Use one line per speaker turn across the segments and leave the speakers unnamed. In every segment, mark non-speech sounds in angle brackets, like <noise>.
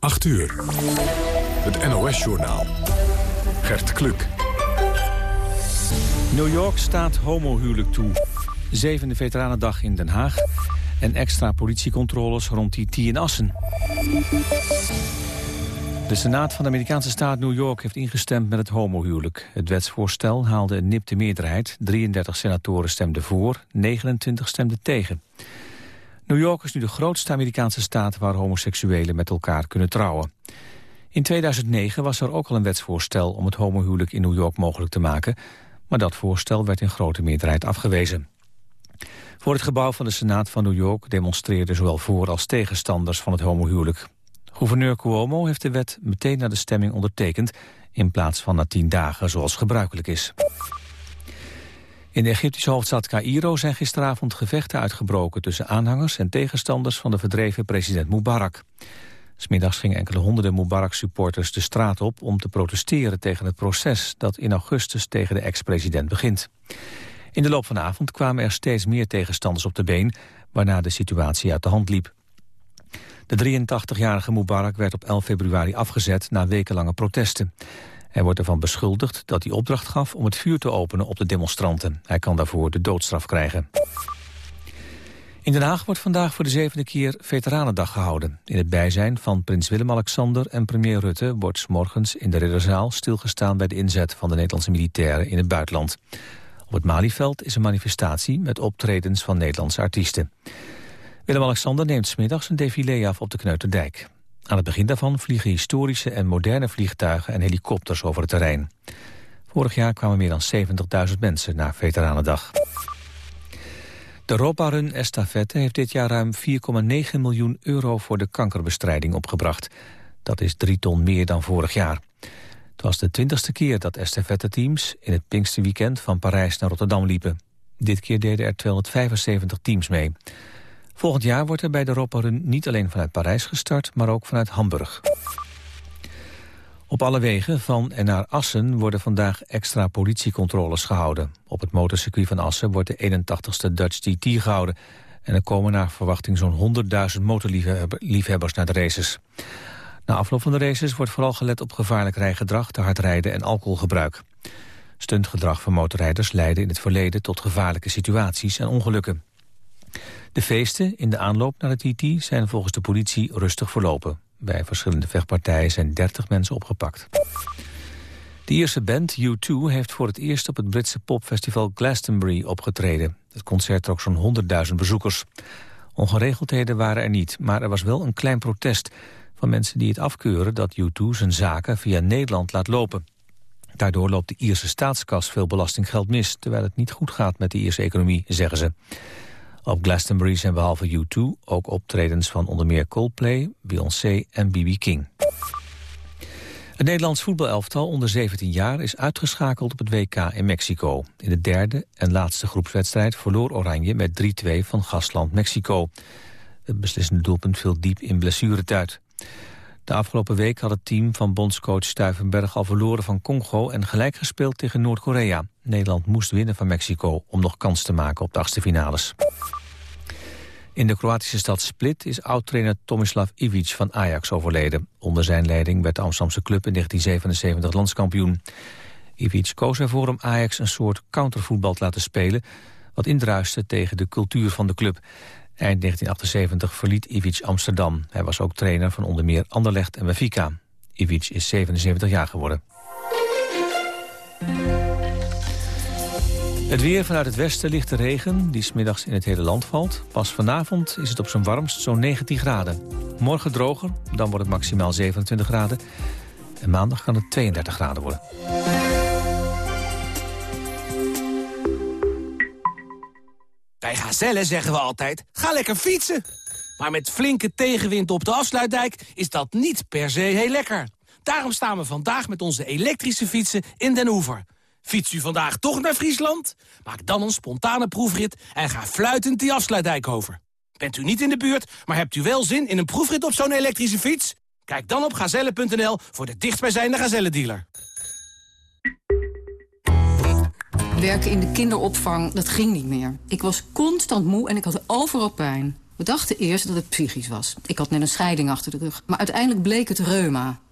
8 uur. Het NOS-journaal. Gert Kluk.
New York staat homohuwelijk toe. Zevende veteranendag in Den Haag. En extra politiecontroles rond IT in Assen. De Senaat van de Amerikaanse staat New York heeft ingestemd met het homohuwelijk. Het wetsvoorstel haalde een nipte meerderheid. 33 senatoren stemden voor, 29 stemden tegen. New York is nu de grootste Amerikaanse staat waar homoseksuelen met elkaar kunnen trouwen. In 2009 was er ook al een wetsvoorstel om het homohuwelijk in New York mogelijk te maken, maar dat voorstel werd in grote meerderheid afgewezen. Voor het gebouw van de Senaat van New York demonstreerden zowel voor- als tegenstanders van het homohuwelijk. Gouverneur Cuomo heeft de wet meteen na de stemming ondertekend, in plaats van na tien dagen zoals gebruikelijk is. In de Egyptische hoofdstad Cairo zijn gisteravond gevechten uitgebroken tussen aanhangers en tegenstanders van de verdreven president Mubarak. Smiddags gingen enkele honderden Mubarak-supporters de straat op om te protesteren tegen het proces dat in augustus tegen de ex-president begint. In de loop van de avond kwamen er steeds meer tegenstanders op de been, waarna de situatie uit de hand liep. De 83-jarige Mubarak werd op 11 februari afgezet na wekenlange protesten. Hij wordt ervan beschuldigd dat hij opdracht gaf om het vuur te openen op de demonstranten. Hij kan daarvoor de doodstraf krijgen. In Den Haag wordt vandaag voor de zevende keer Veteranendag gehouden. In het bijzijn van prins Willem-Alexander en premier Rutte... wordt morgens in de Ridderzaal stilgestaan bij de inzet van de Nederlandse militairen in het buitenland. Op het Malieveld is een manifestatie met optredens van Nederlandse artiesten. Willem-Alexander neemt smiddags een défilé af op de Kneuterdijk. Aan het begin daarvan vliegen historische en moderne vliegtuigen en helikopters over het terrein. Vorig jaar kwamen meer dan 70.000 mensen naar Veteranendag. De Europa-run Estafette heeft dit jaar ruim 4,9 miljoen euro voor de kankerbestrijding opgebracht. Dat is drie ton meer dan vorig jaar. Het was de twintigste keer dat estafette-teams in het Pinksterweekend van Parijs naar Rotterdam liepen. Dit keer deden er 275 teams mee. Volgend jaar wordt er bij de Ropperun niet alleen vanuit Parijs gestart, maar ook vanuit Hamburg. Op alle wegen van en naar Assen worden vandaag extra politiecontroles gehouden. Op het motorcircuit van Assen wordt de 81ste Dutch TT gehouden. En er komen naar verwachting zo'n 100.000 motorliefhebbers naar de races. Na afloop van de races wordt vooral gelet op gevaarlijk rijgedrag, te hard rijden en alcoholgebruik. Stuntgedrag van motorrijders leidde in het verleden tot gevaarlijke situaties en ongelukken. De feesten in de aanloop naar het TT zijn volgens de politie rustig verlopen. Bij verschillende vechtpartijen zijn 30 mensen opgepakt. De Ierse band U2 heeft voor het eerst op het Britse popfestival Glastonbury opgetreden. Het concert trok zo'n 100.000 bezoekers. Ongeregeldheden waren er niet, maar er was wel een klein protest... van mensen die het afkeuren dat U2 zijn zaken via Nederland laat lopen. Daardoor loopt de Ierse staatskas veel belastinggeld mis... terwijl het niet goed gaat met de Ierse economie, zeggen ze. Op Glastonbury zijn behalve U2 ook optredens van onder meer Coldplay, Beyoncé en B.B. King. Het Nederlands voetbalelftal onder 17 jaar is uitgeschakeld op het WK in Mexico. In de derde en laatste groepswedstrijd verloor Oranje met 3-2 van gastland Mexico. Het beslissende doelpunt viel diep in blessuretijd. De afgelopen week had het team van bondscoach Stuivenberg al verloren van Congo en gelijk gespeeld tegen Noord-Korea. Nederland moest winnen van Mexico om nog kans te maken op de achtste finales. In de Kroatische stad Split is oud-trainer Tomislav Ivic van Ajax overleden. Onder zijn leiding werd de Amsterdamse club in 1977 landskampioen. Ivic koos ervoor om Ajax een soort countervoetbal te laten spelen... wat indruiste tegen de cultuur van de club. Eind 1978 verliet Ivic Amsterdam. Hij was ook trainer van onder meer Anderlecht en Benfica. Ivic is 77 jaar geworden. Het weer vanuit het westen ligt de regen, die smiddags in het hele land valt. Pas vanavond is het op zijn warmst zo'n 19 graden. Morgen droger, dan wordt het maximaal 27 graden. En maandag kan het 32 graden worden.
Bij Gazelle zeggen we altijd, ga lekker fietsen. Maar met flinke tegenwind op de afsluitdijk is dat niet per se heel lekker. Daarom staan we vandaag met onze elektrische fietsen in Den Oever. Fiets u vandaag toch naar Friesland? Maak dan een spontane proefrit en ga fluitend die afsluitdijk over. Bent u niet in de buurt, maar hebt u wel zin in een proefrit op zo'n elektrische fiets? Kijk dan op gazelle.nl voor de dichtstbijzijnde Gazelle-dealer.
Werken in de kinderopvang, dat ging niet meer. Ik was constant moe en ik had overal pijn. We dachten eerst dat het psychisch was. Ik had net een scheiding achter de rug. Maar uiteindelijk bleek het reuma.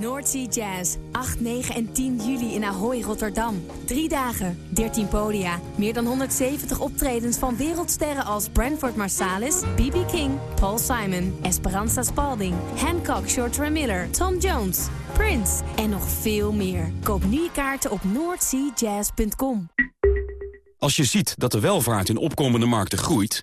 Noordsea Jazz. 8, 9 en 10 juli in Ahoy, Rotterdam. Drie dagen, 13 podia. Meer dan 170 optredens van wereldsterren als Branford Marsalis, B.B. King, Paul Simon, Esperanza Spalding, Hancock, Shorter Miller, Tom Jones, Prince en nog veel meer. Koop nu je kaarten op noordseajazz.com.
Als je ziet dat de welvaart in opkomende markten groeit...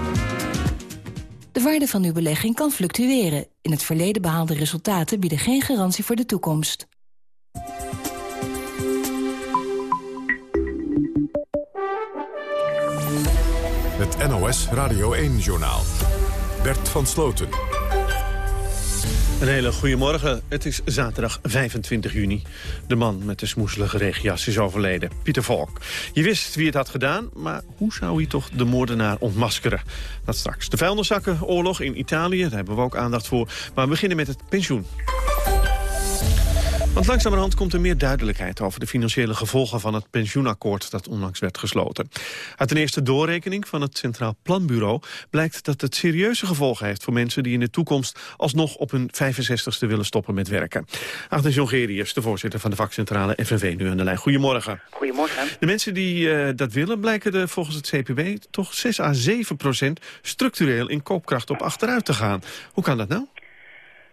De waarde van uw belegging kan fluctueren. In het verleden behaalde resultaten bieden geen garantie voor de toekomst.
Het NOS Radio 1-journaal. Bert van Sloten.
Een hele goede morgen. Het is zaterdag 25 juni. De man met de smoeselige regenjas is overleden. Pieter Volk. Je wist wie het had gedaan, maar hoe zou hij toch de moordenaar ontmaskeren? Dat straks. De vuilniszakkenoorlog in Italië, daar hebben we ook aandacht voor. Maar we beginnen met het pensioen. Want langzamerhand komt er meer duidelijkheid over de financiële gevolgen van het pensioenakkoord dat onlangs werd gesloten. Uit een eerste doorrekening van het Centraal Planbureau blijkt dat het serieuze gevolgen heeft voor mensen die in de toekomst alsnog op hun 65ste willen stoppen met werken. Agnes Jongerius, de voorzitter van de vakcentrale FNV, nu aan de lijn. Goedemorgen.
Goedemorgen.
De mensen die uh, dat willen blijken er volgens het CPB toch 6 à 7 procent structureel in koopkracht op achteruit te gaan. Hoe kan dat nou?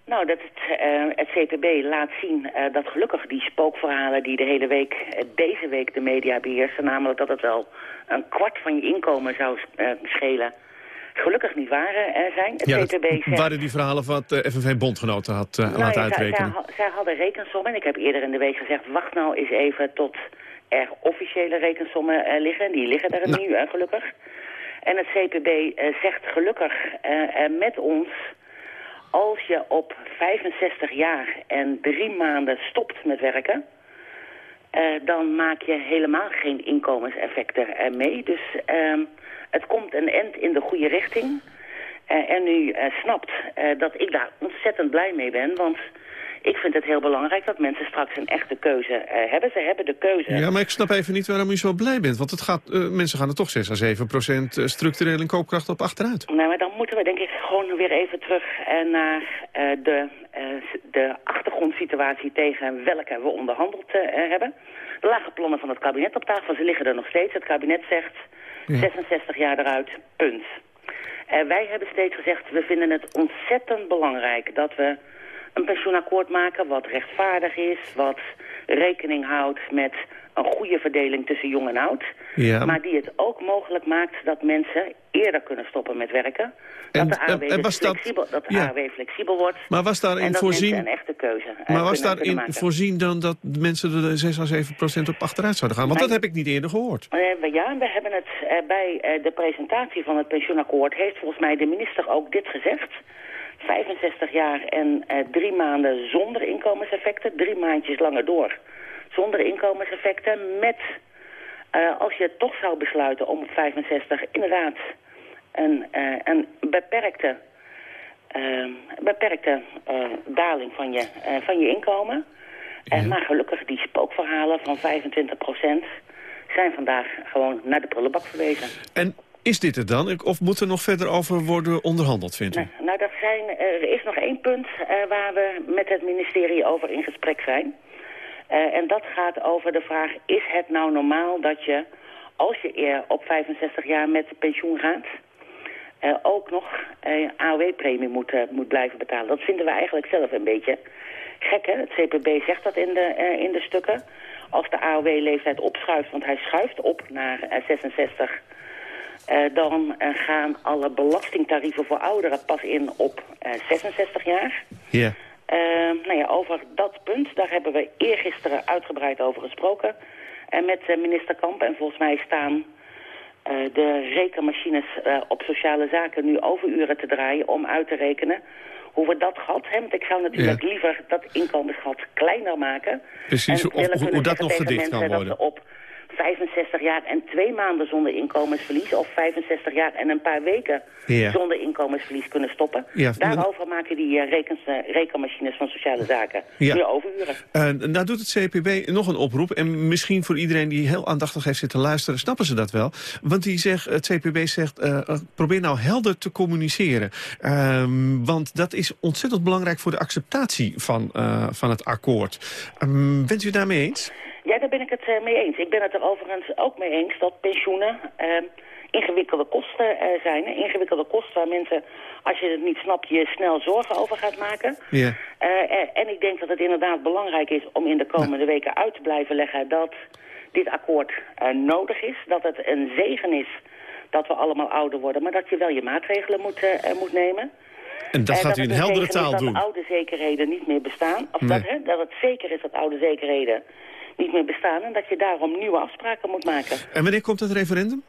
Nou, dat het, uh, het CPB laat zien uh, dat gelukkig die spookverhalen die de hele week, uh, deze week de media beheersen, namelijk dat het wel een kwart van je inkomen zou schelen, gelukkig niet waar zijn. Het
ja,
CPB
zegt, waren die verhalen wat FNV Bondgenoten had nou, laten uitrekenen?
Zij, zij, hadden rekensommen en ik heb eerder in de week gezegd, wacht nou eens even tot er officiële rekensommen liggen. Die liggen er nou. nu, gelukkig. En het CPB zegt gelukkig met ons als je op 65 jaar en drie maanden stopt met werken... Uh, dan maak je helemaal geen inkomenseffecten mee. Dus uh, het komt een end in de goede richting. Uh, en u snapt dat ik daar ontzettend blij mee ben, want ik vind het heel belangrijk dat mensen straks een echte keuze uh, hebben. Ze hebben de keuze.
Ja, maar ik snap even niet waarom u zo blij bent. Want het gaat, uh, mensen gaan er toch 6 à 7 procent eh, structureel in koopkracht op achteruit.
Nou, maar dan moeten we denk ik gewoon weer even terug naar de, de achtergrondsituatie tegen welke we onderhandeld hebben. De lage plannen van het kabinet op tafel, ze liggen er nog steeds. Het kabinet zegt ja. 66 jaar eruit, punt. wij hebben steeds gezegd, we vinden het ontzettend belangrijk dat we een pensioenakkoord maken wat rechtvaardig is, wat rekening houdt met een goede verdeling tussen jong en oud. Ja. Maar die het ook mogelijk maakt dat mensen eerder kunnen stoppen met werken. En, dat de AOW, en, dus flexibel, dat, dat de ja. AOW flexibel wordt.
Maar was daarin voorzien...
een echte keuze
Maar was daarin voorzien dan dat mensen er 6 à 7 procent op achteruit zouden gaan? Want dat heb ik niet eerder gehoord.
Uh, ja, we hebben het uh, bij de presentatie van het pensioenakkoord... heeft volgens mij de minister ook dit gezegd... 65 jaar en uh, drie maanden zonder inkomenseffecten. Drie maandjes langer door zonder inkomenseffecten. Met, uh, als je toch zou besluiten om op 65 inderdaad een, uh, een beperkte, beperkte daling van je, van je inkomen. Ja. maar gelukkig die spookverhalen van 25% zijn vandaag gewoon naar de prullenbak verwezen.
En is dit het dan? Of moet er nog verder over worden onderhandeld, vindt u?
Nou, dat zijn, er is nog één punt uh, waar we met het ministerie over in gesprek zijn. Uh, en dat gaat over de vraag, is het nou normaal dat je, als je op 65 jaar met pensioen gaat... Uh, ook nog AOW-premie moet, moet blijven betalen. Dat vinden we eigenlijk zelf een beetje Gek, hè? Het CPB zegt dat in de, in de stukken. Als de AOW-leeftijd opschuift, want hij schuift op naar 66... dan gaan alle belastingtarieven voor ouderen pas in op 66 jaar.
Ja.
nou ja, over dat punt, daar hebben we eergisteren uitgebreid over gesproken. En met minister Kamp. En volgens mij staan de rekenmachines op sociale zaken nu overuren te draaien om uit te rekenen hoe we dat gat hebben. Ik zou natuurlijk liever dat inkomensgat kleiner maken.
Precies,
en
hoe, hoe dat nog gedicht kan worden.
op 65 jaar en twee maanden zonder inkomensverlies... of 65 jaar en een paar weken
ja.
zonder inkomensverlies kunnen stoppen.
Ja,
Daarover maken die uh, rekens, uh, rekenmachines van sociale zaken
Ja.
nu overuren.
Uh, nou doet het CPB nog een oproep. En misschien voor iedereen die heel aandachtig heeft zitten luisteren... snappen ze dat wel. Want die zegt, het CPB zegt, probeer nou helder te communiceren. Um, want dat is ontzettend belangrijk voor de acceptatie van, van het akkoord. Um, bent u daarmee eens?
Ja, daar ben ik het uh, mee eens. Ik ben het er overigens ook mee eens dat pensioenen uh, ingewikkelde kosten uh, zijn. Ingewikkelde kosten waar mensen, als je het niet snapt, je snel zorgen over gaat maken.
Ja.
en ik denk dat het inderdaad belangrijk is om in de komende weken uit te blijven leggen dat dit akkoord nodig is. Dat het een zegen is dat we allemaal ouder worden, maar dat je wel je maatregelen moet, moet nemen.
En dat gaat u in heldere taal doen.
Dat oude zekerheden niet meer bestaan. Of
Nee.
dat, hè, dat het zeker is dat oude zekerheden niet meer bestaan... en dat je daarom nieuwe afspraken moet maken.
En wanneer komt het referendum?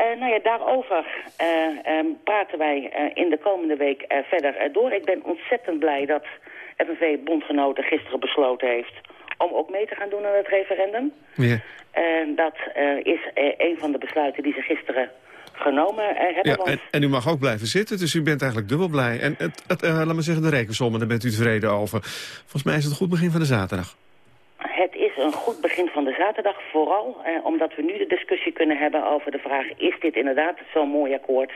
Uh, nou ja, daarover uh, um, praten wij uh, in de komende week verder door. Ik ben ontzettend blij dat FNV-bondgenoten gisteren besloten heeft... om ook mee te gaan doen aan het referendum.
Ja.
dat is een van de besluiten die ze gisteren genomen hebben.
Ja,
want...
en, en, u mag ook blijven zitten, dus u bent eigenlijk dubbel blij. En het, het, laat maar zeggen, de rekensommen, daar bent u tevreden over. Volgens mij is het een goed begin van de zaterdag.
Het een goed begin van de zaterdag, vooral eh, omdat we nu de discussie kunnen hebben over de vraag... is dit inderdaad zo'n mooi akkoord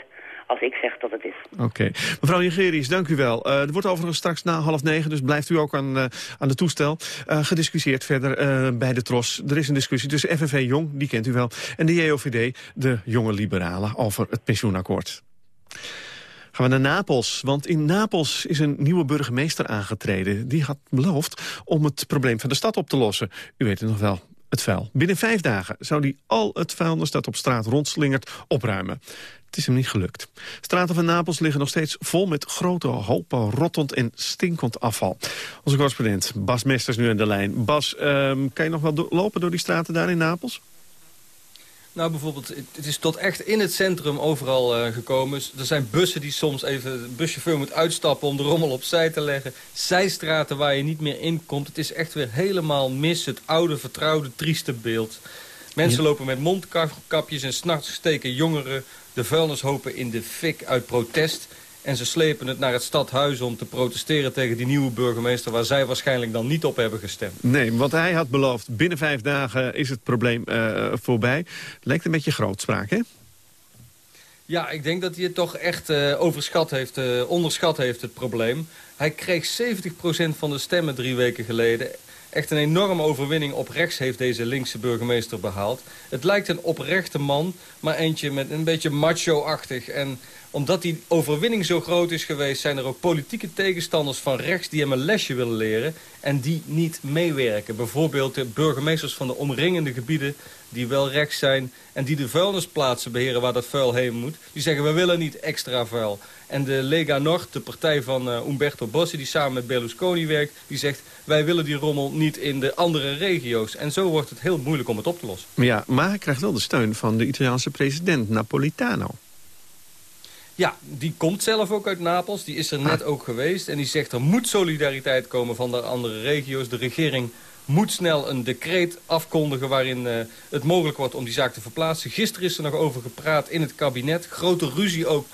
als ik zeg dat het is.
Oké. Mevrouw Jegerius, dank u wel. Uh, er wordt overigens straks na half negen, dus blijft u ook aan, uh, aan de toestel... Gediscussieerd verder bij de TROS. Er is een discussie tussen FNV Jong, die kent u wel... en de JOVD, de jonge liberalen, over het pensioenakkoord. Gaan we naar Napels, want in Napels is een nieuwe burgemeester aangetreden. Die had beloofd om het probleem van de stad op te lossen. U weet het nog wel, het vuil. Binnen vijf dagen zou hij al het vuilnis dat op straat rondslingert opruimen. Het is hem niet gelukt. Straten van Napels liggen nog steeds vol met grote hopen rottend en stinkend afval. Onze correspondent Bas Mesters nu aan de lijn. Bas, um, kan je nog wel lopen door die straten daar in Napels?
Nou, bijvoorbeeld, het is tot echt in het centrum overal uh, gekomen. Er zijn bussen die soms even de buschauffeur moet uitstappen om de rommel opzij te leggen. Zijstraten waar je niet meer in komt. Het is echt weer helemaal mis, het oude, vertrouwde, trieste beeld. Mensen ja. lopen met mondkapjes en s'nachts steken jongeren de vuilnishopen in de fik uit protest. En ze slepen het naar het stadhuis om te protesteren tegen die nieuwe burgemeester... waar zij waarschijnlijk dan niet op hebben gestemd.
Nee, want hij had beloofd, binnen vijf dagen is het probleem uh, voorbij. Lijkt een beetje grootspraak, hè?
Ja, ik denk dat hij het toch echt uh, overschat heeft, uh, onderschat heeft, het probleem. Hij kreeg 70% van de stemmen drie weken geleden. Echt een enorme overwinning op rechts heeft deze linkse burgemeester behaald. Het lijkt een oprechte man, maar eentje met een beetje macho-achtig. En omdat die overwinning zo groot is geweest... zijn er ook politieke tegenstanders van rechts die hem een lesje willen leren... en die niet meewerken. Bijvoorbeeld de burgemeesters van de omringende gebieden... die wel rechts zijn en die de vuilnisplaatsen beheren waar dat vuil heen moet. Die zeggen, we willen niet extra vuil. En de Lega Nord, de partij van uh, Umberto Bossi... die samen met Berlusconi werkt, die zegt... wij willen die rommel niet in de andere regio's. En zo wordt het heel moeilijk om het op te lossen.
Ja, maar hij krijgt wel de steun van de Italiaanse president Napolitano.
Ja, die komt zelf ook uit Napels. Die is er net ah. ook geweest. En die zegt er moet solidariteit komen van de andere regio's. De regering moet snel een decreet afkondigen waarin uh, het mogelijk wordt om die zaak te verplaatsen. Gisteren is er nog over gepraat in het kabinet. Grote ruzie ook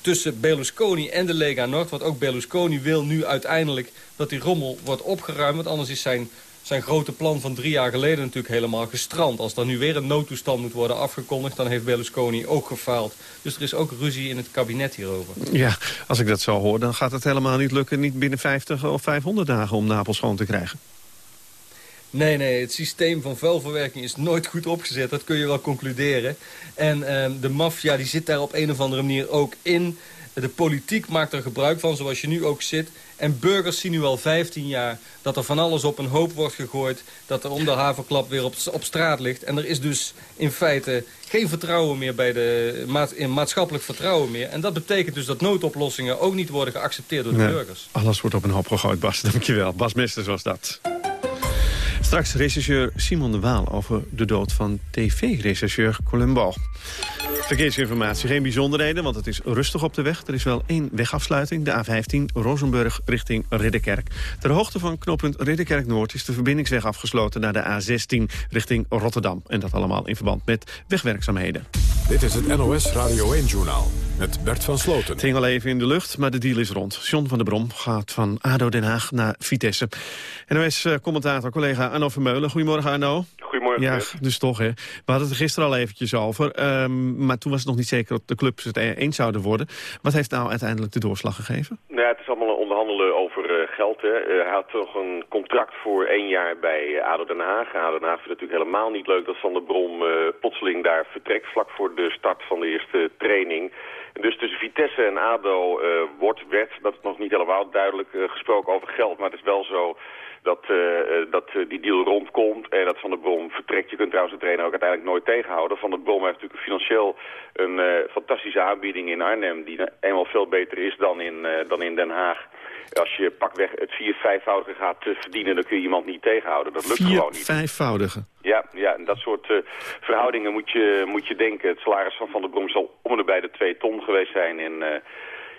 tussen Berlusconi en de Lega Nord. Want ook Berlusconi wil nu uiteindelijk dat die rommel wordt opgeruimd. Want anders is zijn zijn grote plan van drie jaar geleden natuurlijk helemaal gestrand. Als er nu weer een noodtoestand moet worden afgekondigd... dan heeft Berlusconi ook gefaald. Dus er is ook ruzie in het kabinet hierover.
Ja, als ik dat zo hoor, dan gaat het helemaal niet lukken... niet binnen 50 of 500 dagen om Napels schoon te krijgen.
Nee, nee, het systeem van vuilverwerking is nooit goed opgezet. Dat kun je wel concluderen. En uh, de maffia die zit daar op een of andere manier ook in... De politiek maakt er gebruik van, zoals je nu ook zit. En burgers zien nu al 15 jaar dat er van alles op een hoop wordt gegooid. Dat er om de havenklap weer op, op straat ligt. En er is dus in feite geen vertrouwen meer bij de in maatschappelijk vertrouwen meer. En dat betekent dus dat noodoplossingen ook niet worden geaccepteerd door de burgers.
Alles wordt op een hoop gegooid, Bas. Dankjewel. Bas Mesters was dat. Straks rechercheur Simon de Waal over de dood van tv-rechercheur Columbo. Verkeersinformatie, geen bijzonderheden, want het is rustig op de weg. Er is wel één wegafsluiting, de A15 Rozenburg richting Ridderkerk. Ter hoogte van knooppunt Ridderkerk Noord is de verbindingsweg afgesloten naar de A16 richting Rotterdam. En dat allemaal in verband met wegwerkzaamheden.
Dit is het NOS Radio 1-journaal met Bert van Sloten.
Het hing al even in de lucht, maar de deal is rond. John van der Brom gaat van ADO Den Haag naar Vitesse. NOS-commentator, collega Arno Vermeulen. Goedemorgen Arno.
Goedemorgen.
Ja, dus toch hè. We hadden het er gisteren al eventjes over. Ehm, maar toen was het nog niet zeker dat de clubs het eens zouden worden. Wat heeft nou uiteindelijk de doorslag gegeven?
Nou ja, het is allemaal onderhandelen over uh, geld. Hè. Uh, hij had toch een contract voor één jaar bij uh, ADO Den Haag. ADO Den Haag vindt het natuurlijk helemaal niet leuk dat Van der Brom plotseling daar vertrekt... vlak voor de start van de eerste training... Dus tussen Vitesse en ADO uh, wordt, werd, dat is nog niet helemaal duidelijk uh, gesproken over geld. Maar het is wel zo dat, uh, dat die deal rondkomt en dat Van der Brom vertrekt. Je kunt trouwens de trainer ook uiteindelijk nooit tegenhouden. Van der Brom heeft natuurlijk financieel een fantastische aanbieding in Arnhem... die eenmaal veel beter is dan in, dan in Den Haag. Als je pakweg het vier, vijfvoudige gaat verdienen, dan kun je iemand niet tegenhouden. Dat lukt
vier,
gewoon niet.
vijfvoudige?
Ja, ja en dat soort uh, verhoudingen moet je, moet je denken. Het salaris van Van der Brom zal om en bij de twee ton geweest zijn in, uh,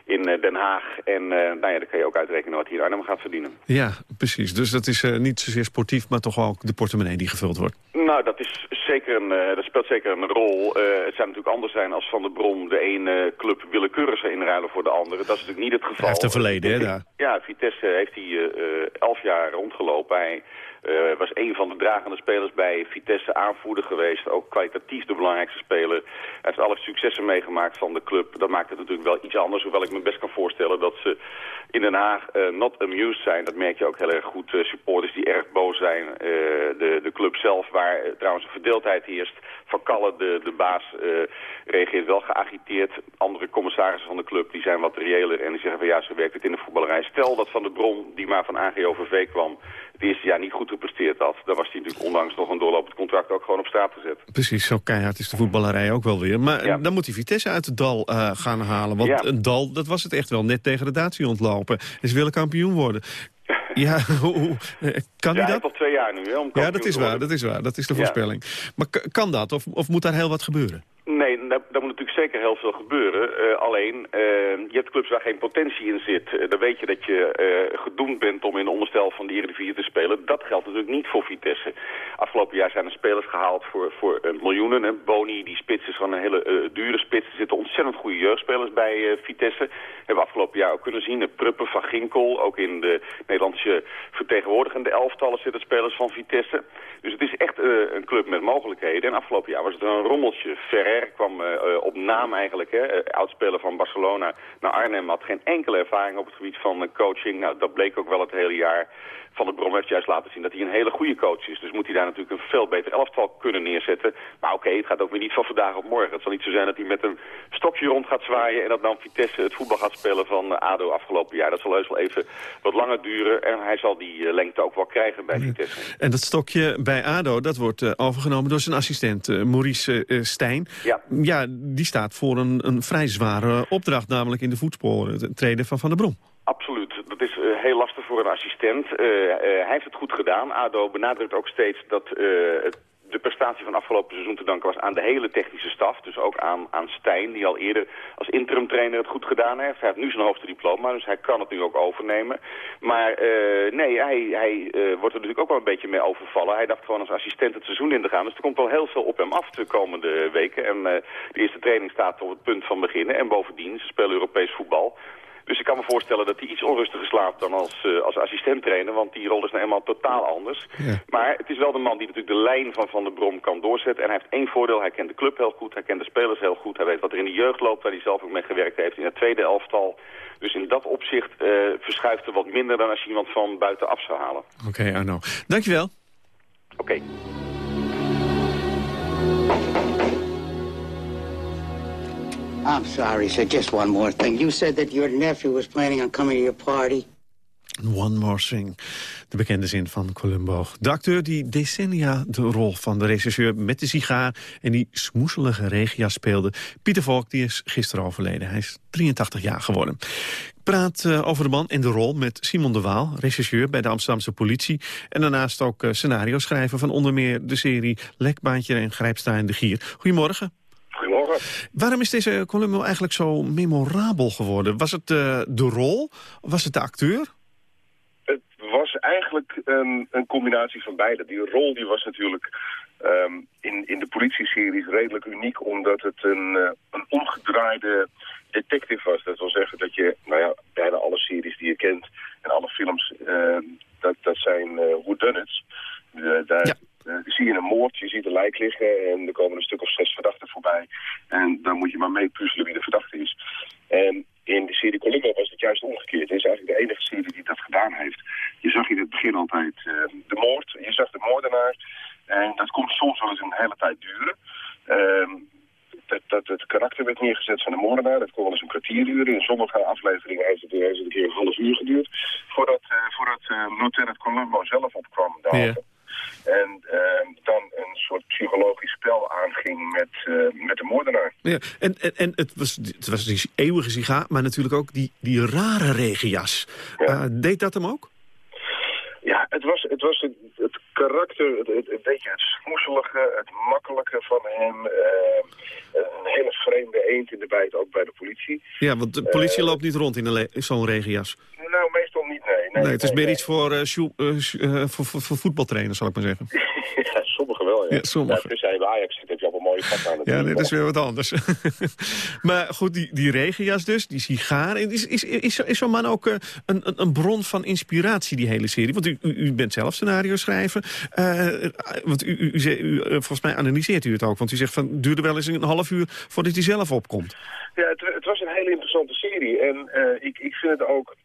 in Den Haag. En uh, nou ja, dan kan je ook uitrekenen wat hij in Arnhem gaat verdienen.
Ja, precies. Dus dat is niet zozeer sportief, maar toch ook de portemonnee die gevuld wordt.
Nou, dat, is zeker een, dat speelt zeker een rol. het zou natuurlijk anders zijn als Van der Brom de ene club willekeurig zou inruilen voor de andere. Dat is natuurlijk niet het geval.
Hij heeft een verleden, hè, daar.
Ja, Vitesse heeft hij elf jaar rondgelopen. Hij uh, was een van de dragende spelers bij Vitesse aanvoerder geweest. Ook kwalitatief de belangrijkste speler. Hij heeft alle successen meegemaakt van de club. Dat maakt het natuurlijk wel iets anders. Hoewel ik me best kan voorstellen dat ze in Den Haag uh, not amused zijn. Dat merk je ook heel erg goed. Uh, supporters die erg boos zijn. de, de club zelf, waar trouwens een verdeeldheid heerst. Van Kalle, de, de baas, reageert wel geagiteerd. Andere commissarissen van de club die zijn wat reëler. En die zeggen van ja, ze werkt het in de voetballerij. Stel dat Van de Bron, die maar van AGOVV kwam het eerste jaar niet goed gepresteerd had... dan was hij natuurlijk ondanks nog een doorlopend contract ook gewoon op straat gezet.
Precies, zo keihard is de voetballerij ook wel weer. Maar ja. dan moet hij Vitesse uit het dal uh, gaan halen. Want
Ja.
een dal, dat was het echt wel, net degradatie ontlopen. En ze willen kampioen worden. <laughs> Ja, <laughs> hoe, eh, kan
ja,
hij dat?
al twee jaar nu, hè, om
Ja, dat is waar, dat is waar. Dat is de voorspelling. Maar kan dat? Of, of moet daar heel wat gebeuren?
Nee, daar, daar zeker heel veel gebeuren. Eh, alleen, eh, je hebt clubs waar geen potentie in zit. Eh, dan weet je dat je gedoemd bent om in de onderstel van de Eredivisie te spelen. Dat geldt natuurlijk niet voor Vitesse. Afgelopen jaar zijn er spelers gehaald voor, voor miljoenen. Hè. Boni, die spits is gewoon een hele dure spits. Er zitten ontzettend goede jeugdspelers bij Vitesse. Hebben we afgelopen jaar ook kunnen zien. Eh, Pruppen van Ginkel, ook in de Nederlandse vertegenwoordigende elftallen zitten spelers van Vitesse. Dus het is echt een club met mogelijkheden. En afgelopen jaar was het een rommeltje. Ferrer kwam eh, naam eigenlijk, hè, eh, oudspeler van Barcelona, naar Arnhem. Had geen enkele ervaring op het gebied van eh, coaching. Nou, dat bleek ook wel het hele jaar. Van de Brom heeft juist laten zien dat hij een hele goede coach is. Dus moet hij daar natuurlijk een veel beter elftal kunnen neerzetten. Maar oké, het gaat ook weer niet van vandaag op morgen. Het zal niet zo zijn dat hij met een stokje rond gaat zwaaien... en dat dan Vitesse het voetbal gaat spelen van eh, ADO afgelopen jaar. Dat zal heus wel even wat langer duren. En hij zal die lengte ook wel krijgen bij Vitesse.
En dat stokje bij ADO, dat wordt overgenomen door zijn assistent Maurice Stijn.
Ja.
ja, die staat voor een, een vrij zware opdracht, namelijk in de voetsporen treden van Van der Brom.
Absoluut. Dat is eh, heel lastig voor een assistent. Eh, eh, hij heeft het goed gedaan. ADO benadrukt ook steeds dat het de prestatie van afgelopen seizoen te danken was aan de hele technische staf. Dus ook aan, aan Stijn, die al eerder als interim trainer het goed gedaan heeft. Hij heeft nu zijn hoogste diploma, dus hij kan het nu ook overnemen. Maar eh, nee, hij, hij eh, wordt er natuurlijk ook wel een beetje mee overvallen. Hij dacht gewoon als assistent het seizoen in te gaan. Dus er komt wel heel veel op hem af de komende weken. En eh, de eerste training staat op het punt van beginnen. En bovendien, ze spelen Europees voetbal. Dus ik kan me voorstellen dat hij iets onrustiger slaapt dan als, uh, als assistent-trainer, want die rol is nou eenmaal totaal anders.
Ja.
Maar het is wel de man die natuurlijk de lijn van Van der Brom kan doorzetten. En hij heeft één voordeel, hij kent de club heel goed, hij kent de spelers heel goed. Hij weet wat er in de jeugd loopt, waar hij zelf ook mee gewerkt heeft in het tweede elftal. Dus in dat opzicht uh, verschuift er wat minder dan als je iemand van buitenaf zou halen.
Oké, okay, Arno. Dankjewel.
Oké. Okay.
I'm sorry, sir. Just one more thing. You said that your nephew was planning on coming to your party.
One More Thing, de bekende zin van Columbo. De acteur die decennia de rol van de regisseur met de sigaar... en die smoeselige regia speelde. Pieter Volk die is gisteren overleden. Hij is 83 jaar geworden. Ik praat uh, over de man en de rol met Simon de Waal... regisseur bij de Amsterdamse politie... en daarnaast ook uh, scenario schrijver van onder meer de serie... Lekbaantje en Grijpsta en de Gier. Goedemorgen. Waarom is deze Columbo eigenlijk zo memorabel geworden? Was het uh, de rol? Was het de acteur?
was eigenlijk een, een, combinatie van beide. Die rol die was natuurlijk um, in, in de politieseries redelijk uniek... omdat het een, uh, een omgedraaide detective was. Dat wil zeggen dat je, nou ja, bijna alle series die je kent... en alle films, uh, dat, dat zijn uh, whodunits. daar ja. zie je een moord, je ziet een lijk liggen... en er komen een stuk of zes verdachten voorbij. En dan moet je maar mee puzzelen wie de verdachte is. En in de serie Columbo was het juist omgekeerd. Het is eigenlijk de enige serie die dat gedaan heeft. Je zag in het begin altijd uh, de moord, je zag de moordenaar. En dat kon soms wel eens een hele tijd duren. Uh, dat, dat het karakter werd neergezet van de moordenaar, dat kon wel eens een kwartier duren. In sommige afleveringen heeft het, heeft het een keer een half uur geduurd. Voordat, uh, voordat uh, Lieutenant Columbo zelf opkwam. Ja. En uh, dan een soort psychologisch spel aanging met, uh, met de moordenaar.
Ja, en en, en het, was, het was die eeuwige sigaar, maar natuurlijk ook die, die rare regenjas. Ja. Uh, deed dat hem ook?
Ja, het was het, was het, het karakter, het, het, het, beetje het smoeselige, het makkelijke van hem. een hele vreemde eend in de bijt, ook bij de politie.
Ja, want de politie loopt niet rond in zo'n regenjas.
Nou, meestal niet, nee.
Nee, nee het is nee, meer nee. iets voor, uh, voor, voor, voor, voetbaltrainers, zal ik maar zeggen. <laughs>
ja, sommigen wel, ja.
ja sommige.
Ja, dus hij bij Ajax zit, heb
Ja, dit is weer wat anders. <laughs> maar goed, die, die regenjas dus, die sigaar. Is, is, is, is zo'n man ook uh, een, een bron van inspiratie, die hele serie? Want u, u, bent zelf scenario schrijver. want u, u, u, u, volgens mij analyseert u het ook. Want u zegt van, het duurde wel eens een half uur voordat hij zelf opkomt.
Ja, het, het was een hele interessante serie. En ik, ik vind het ook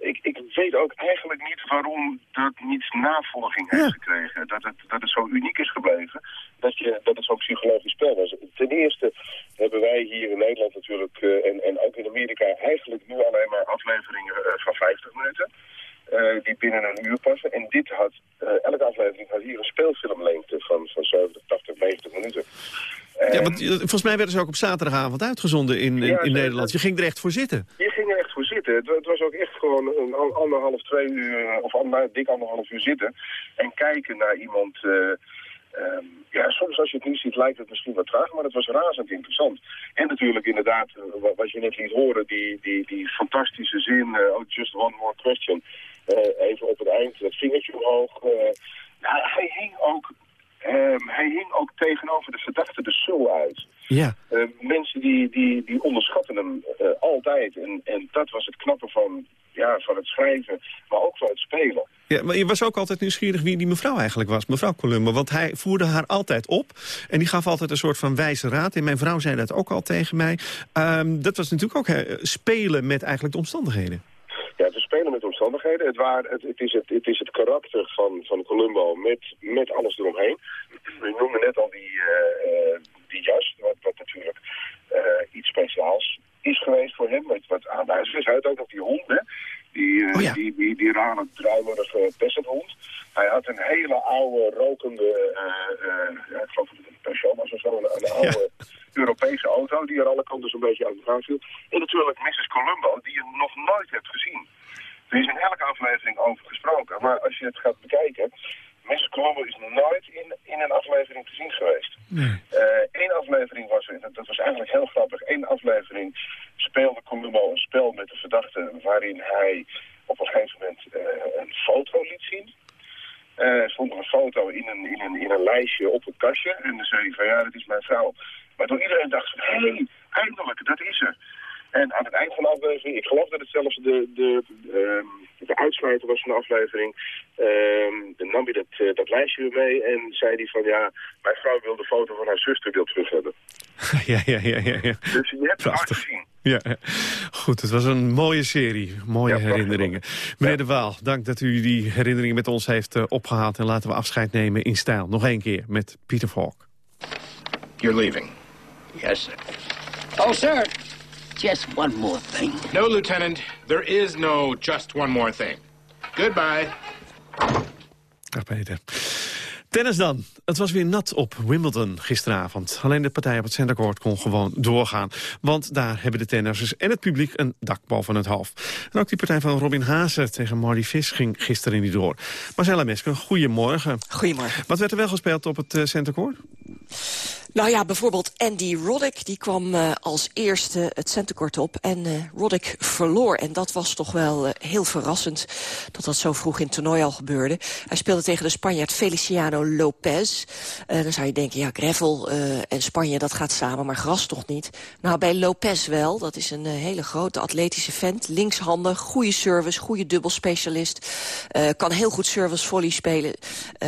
ik, ik weet ook eigenlijk niet waarom dat niet navolging heeft ja. gekregen. Dat het, dat het zo uniek is gebleven, dat, je, dat het zo'n psychologisch spel was. Ten eerste hebben wij hier in Nederland natuurlijk, uh, en, en ook in Amerika, eigenlijk nu alleen maar afleveringen uh, van 50 minuten. Uh, die binnen een uur passen. En dit had, elke aflevering had hier een speelfilmlengte van, van 70, 80, 90 minuten.
Ja, want volgens mij werden ze ook op zaterdagavond uitgezonden in, in, ja, in Nederland. Je ging er echt voor zitten.
Het, het was ook echt gewoon een anderhalf, twee uur, of ander, dik anderhalf uur zitten. En kijken naar iemand... Uh, Um, ja, soms als je het nu ziet lijkt het misschien wat traag, maar het was razend interessant. En natuurlijk inderdaad, wat je net liet horen, die, die, die fantastische zin, oh, just one more question. even op het eind, dat vingertje omhoog. nou, hij hing ook Um, hij hing ook tegenover de verdachte de sul uit.
Ja.
Uh, mensen die, die, die onderschatten hem uh, altijd. En, en dat was het knappe van, ja, van het schrijven, maar ook van het spelen.
Ja, maar je was ook altijd nieuwsgierig wie die mevrouw eigenlijk was, mevrouw Columbo. Want hij voerde haar altijd op. En die gaf altijd een soort van wijze raad. En mijn vrouw zei dat ook al tegen mij. Um, dat was natuurlijk ook he, spelen met eigenlijk de omstandigheden.
Ja, te spelen met omstandigheden. Het, waar, het, het, is het, het is het karakter van, van Columbo met, met alles eromheen. We noemden net al die, uh, die jas, wat, wat natuurlijk uh, iets speciaals is geweest voor hem. Wat, wat aanwijzend is. Hij had ook nog die hond, hè. Die, oh ja. die, die, die rare, druimerige peasant Hij had een hele oude, rokende, ja, ik geloof dat het een was of zo, een, een oude... Ja. Europese auto die er alle kanten zo'n beetje uit elkaar viel. En natuurlijk Mrs. Columbo, die je nog nooit hebt gezien. Er is in elke aflevering over gesproken, maar als je het gaat bekijken... Mrs. Columbo is nooit in, in een aflevering te zien geweest.
Nee.
Eén uh, aflevering was, dat, dat was eigenlijk heel grappig, één aflevering speelde Columbo een spel met de verdachte... waarin hij op een gegeven moment uh, een foto liet zien... Uh, stond er een foto in een, in, een, in een lijstje op een kastje. En dan zei hij van ja, dat is mijn vrouw. Waardoor iedereen dacht van, hé, hey, eindelijk, dat is er. En aan het eind van de aflevering, ik geloof dat het zelfs de, de, de, de uitsluiter was van de aflevering, um, dan nam hij dat, uh, dat lijstje weer mee en zei hij van ja, mijn vrouw wil de foto van haar zuster wil terug hebben. <laughs>
ja, ja, ja, ja, ja.
Dus je hebt het gezien.
Ja, goed. Het was een mooie serie. Mooie ja, herinneringen. Meneer ja. De Waal, dank dat u die herinneringen met ons heeft uh, opgehaald. En laten we afscheid nemen in stijl. Nog één keer met Pieter Falk.
You're leaving.
Yes, sir. Oh, sir, just one more thing.
No, Lieutenant. There is no just one more thing. Goodbye.
Dag Peter. Tennis dan. Het was weer nat op Wimbledon gisteravond. Alleen de partij op het centercourt kon gewoon doorgaan. Want daar hebben de tennissers en het publiek een dak boven het hoofd. En ook die partij van Robin Haase tegen Marty Vis ging gisteren niet door. Marcella Mesker, goedemorgen.
Goedemorgen.
Wat werd er wel gespeeld op het uh, centercourt?
Nou ja, bijvoorbeeld Andy Roddick, die kwam uh, als eerste het centenkort op. En uh, Roddick verloor. En dat was toch wel uh, heel verrassend dat dat zo vroeg in het toernooi al gebeurde. Hij speelde tegen de Spanjaard Feliciano Lopez. dan zou je denken, ja, gravel en Spanje, dat gaat samen, maar gras toch niet? Nou, bij Lopez wel. Dat is een hele grote atletische vent. Linkshandig, goede service, goede dubbelspecialist. kan heel goed service volley spelen.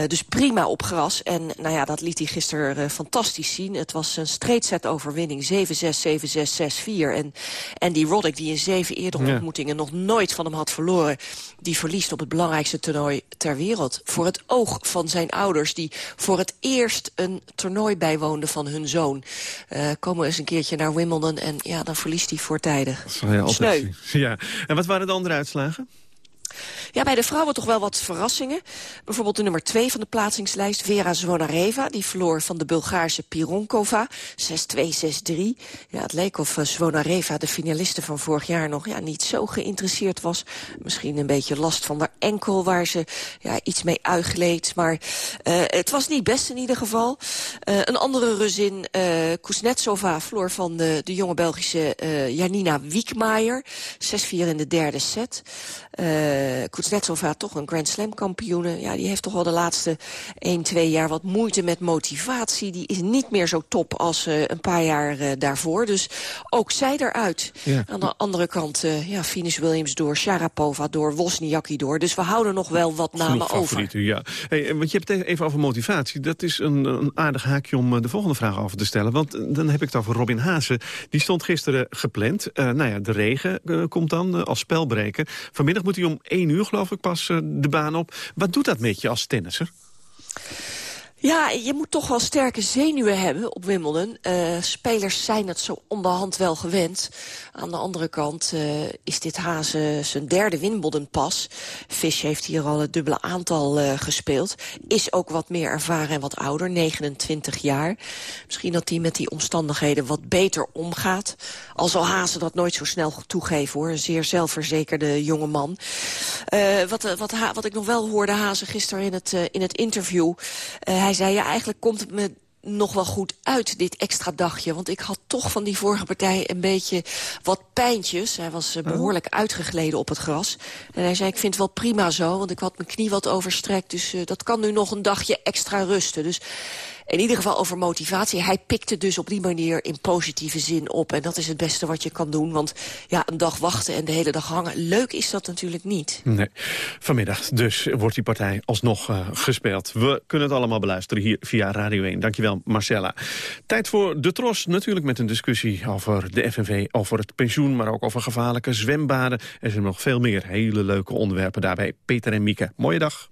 dus prima op gras. En nou ja, dat liet hij gisteren fantastisch zien. Het was een streetset overwinning. 7-6, 7-6, 6-4. En Andy Roddick, die in zeven eerdere ja. ontmoetingen nog nooit van hem had verloren... die verliest op het belangrijkste toernooi ter wereld. Voor het oog van zijn ouders, die voor het eerst een toernooi bijwoonden van hun zoon. Uh, komen eens een keertje naar Wimbledon en ja, dan verliest hij voortijdig.
Dat zal je altijd zien. Ja. En wat waren de andere uitslagen?
Ja, bij de vrouwen toch wel wat verrassingen. Bijvoorbeeld de nummer 2 van de plaatsingslijst, Vera Zvonareva. Die verloor van de Bulgaarse Pironkova. 6-2, 6-3. Ja, het leek of Zvonareva, de finaliste van vorig jaar, nog ja, niet zo geïnteresseerd was. Misschien een beetje last van haar enkel, waar ze ja, iets mee uitgleed. Maar uh, het was niet best in ieder geval. Uh, een andere Ruzin, uh, Kuznetsova, verloor van de, de jonge Belgische Janina Wiekmaier. 6-4 in de derde set. Uh, Kuznetsova, toch een Grand Slam kampioene. Ja, die heeft toch wel de laatste 1, 2 jaar wat moeite met motivatie. Die is niet meer zo top als uh, een paar jaar uh, daarvoor. Dus ook zij eruit. Ja. Aan de andere kant, uh, ja, Venus Williams door, Sharapova door, Wozniacki door. Dus we houden nog wel wat namen over.
Ja. Hey, want je hebt het even over motivatie. Dat is een, een aardig haakje om de volgende vraag over te stellen. Want dan heb ik het over Robin Haase. Die stond gisteren gepland. nou ja, de regen komt dan als spelbreker. Vanmiddag moet hij om 1 uur geloof ik pas uh, de baan op. Wat doet dat met je als tennisser?
Ja, je moet toch wel sterke zenuwen hebben op Wimbledon. Uh, spelers zijn het zo onderhand wel gewend. Aan de andere kant uh, is dit Hazen zijn derde Wimbledon pas. Fish heeft hier al het dubbele aantal uh, gespeeld. Is ook wat meer ervaren en wat ouder, 29 jaar. Misschien dat hij met die omstandigheden wat beter omgaat. Al zal Hazen dat nooit zo snel toegeven hoor. Een zeer zelfverzekerde jonge man. wat, wat, wat ik nog wel hoorde Hazen gisteren in het, in het interview... hij hij zei, ja, eigenlijk komt het me nog wel goed uit, dit extra dagje. Want ik had toch van die vorige partij een beetje wat pijntjes. Hij was uh, behoorlijk uitgegleden op het gras. En hij zei, ik vind het wel prima zo, want ik had mijn knie wat overstrekt. Dus uh, dat kan nu nog een dagje extra rusten. Dus in ieder geval over motivatie. Hij pikte dus op die manier in positieve zin op. En dat is het beste wat je kan doen. Want ja, een dag wachten en de hele dag hangen... leuk is dat natuurlijk niet.
Nee. Vanmiddag dus wordt die partij alsnog uh, gespeeld. We kunnen het allemaal beluisteren hier via Radio 1. Dankjewel, Marcella. Tijd voor de Tros. Natuurlijk met een discussie over de FNV, over het pensioen... maar ook over gevaarlijke zwembaden. Er zijn nog veel meer hele leuke onderwerpen daarbij. Peter en Mieke, mooie dag.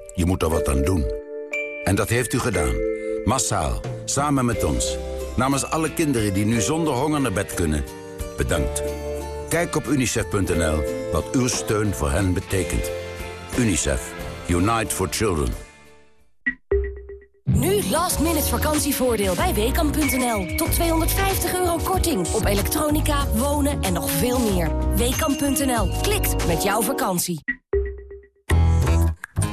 Je moet er wat aan doen. En dat heeft u gedaan. Massaal. Samen met ons. Namens alle kinderen die nu zonder honger naar bed kunnen. Bedankt. Kijk op unicef.nl wat uw steun voor hen betekent. UNICEF. Unite for Children.
Nu last minute vakantievoordeel bij Weekamp.nl. Tot 250 euro korting op elektronica, wonen en nog veel meer. Weekamp.nl. Klikt met jouw vakantie.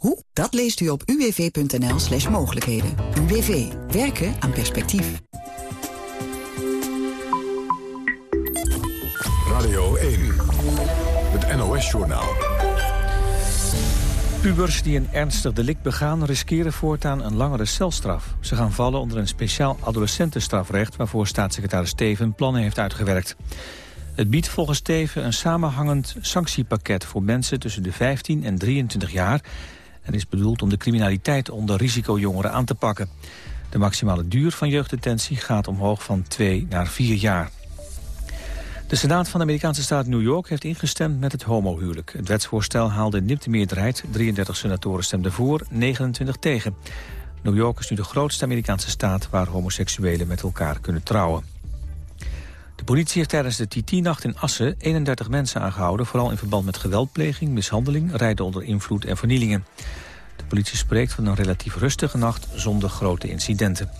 Hoe? Dat leest u op uwv.nl slash mogelijkheden. UWV. Werken aan perspectief.
Radio 1. Het NOS-journaal.
Pubers die een ernstig delict begaan riskeren voortaan een langere celstraf. Ze gaan vallen onder een speciaal adolescentenstrafrecht... waarvoor staatssecretaris Steven plannen heeft uitgewerkt. Het biedt volgens Steven een samenhangend sanctiepakket... voor mensen tussen de 15 en 23 jaar... en is bedoeld om de criminaliteit onder risicojongeren aan te pakken. De maximale duur van jeugddetentie gaat omhoog van 2 naar 4 jaar. De Senaat van de Amerikaanse staat New York heeft ingestemd met het homohuwelijk. Het wetsvoorstel haalde een nipte meerderheid. 33 senatoren stemden voor, 29 tegen. New York is nu de grootste Amerikaanse staat waar homoseksuelen met elkaar kunnen trouwen. De politie heeft tijdens de TT-nacht in Assen 31 mensen aangehouden... vooral in verband met geweldpleging, mishandeling, rijden onder invloed en vernielingen. De politie spreekt van een relatief rustige nacht zonder grote incidenten.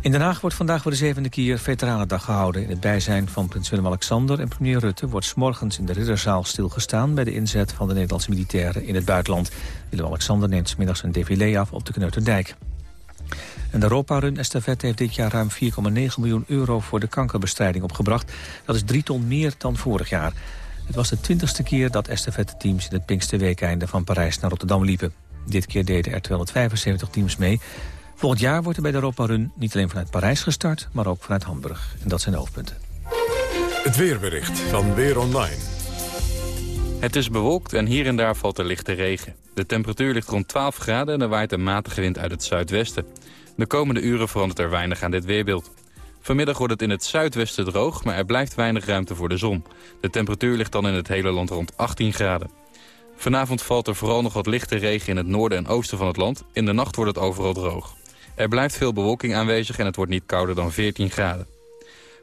In Den Haag wordt vandaag voor de zevende keer Veteranendag gehouden. In het bijzijn van prins Willem-Alexander en premier Rutte... wordt s'morgens in de Ridderzaal stilgestaan... bij de inzet van de Nederlandse militairen in het buitenland. Willem-Alexander neemt smiddags een défilé af op de Kneuterdijk. En de Europa-run estafette heeft dit jaar ruim 4,9 miljoen euro... voor de kankerbestrijding opgebracht. Dat is drie ton meer dan vorig jaar. Het was de twintigste keer dat estafette-teams... in het Pinksterweekeinde van Parijs naar Rotterdam liepen. Dit keer deden er 275 teams mee... Volgend jaar wordt er bij de Europa Run niet alleen vanuit Parijs gestart... maar ook vanuit Hamburg. En dat zijn de hoofdpunten.
Het weerbericht van Weer Online.
Het is bewolkt en hier en daar valt er lichte regen. De temperatuur ligt rond 12 graden en er waait een matige wind uit het zuidwesten. De komende uren verandert er weinig aan dit weerbeeld. Vanmiddag wordt het in het zuidwesten droog, maar er blijft weinig ruimte voor de zon. De temperatuur ligt dan in het hele land rond 18 graden. Vanavond valt er vooral nog wat lichte regen in het noorden en oosten van het land. In de nacht wordt het overal droog. Er blijft veel bewolking aanwezig en het wordt niet kouder dan 14 graden.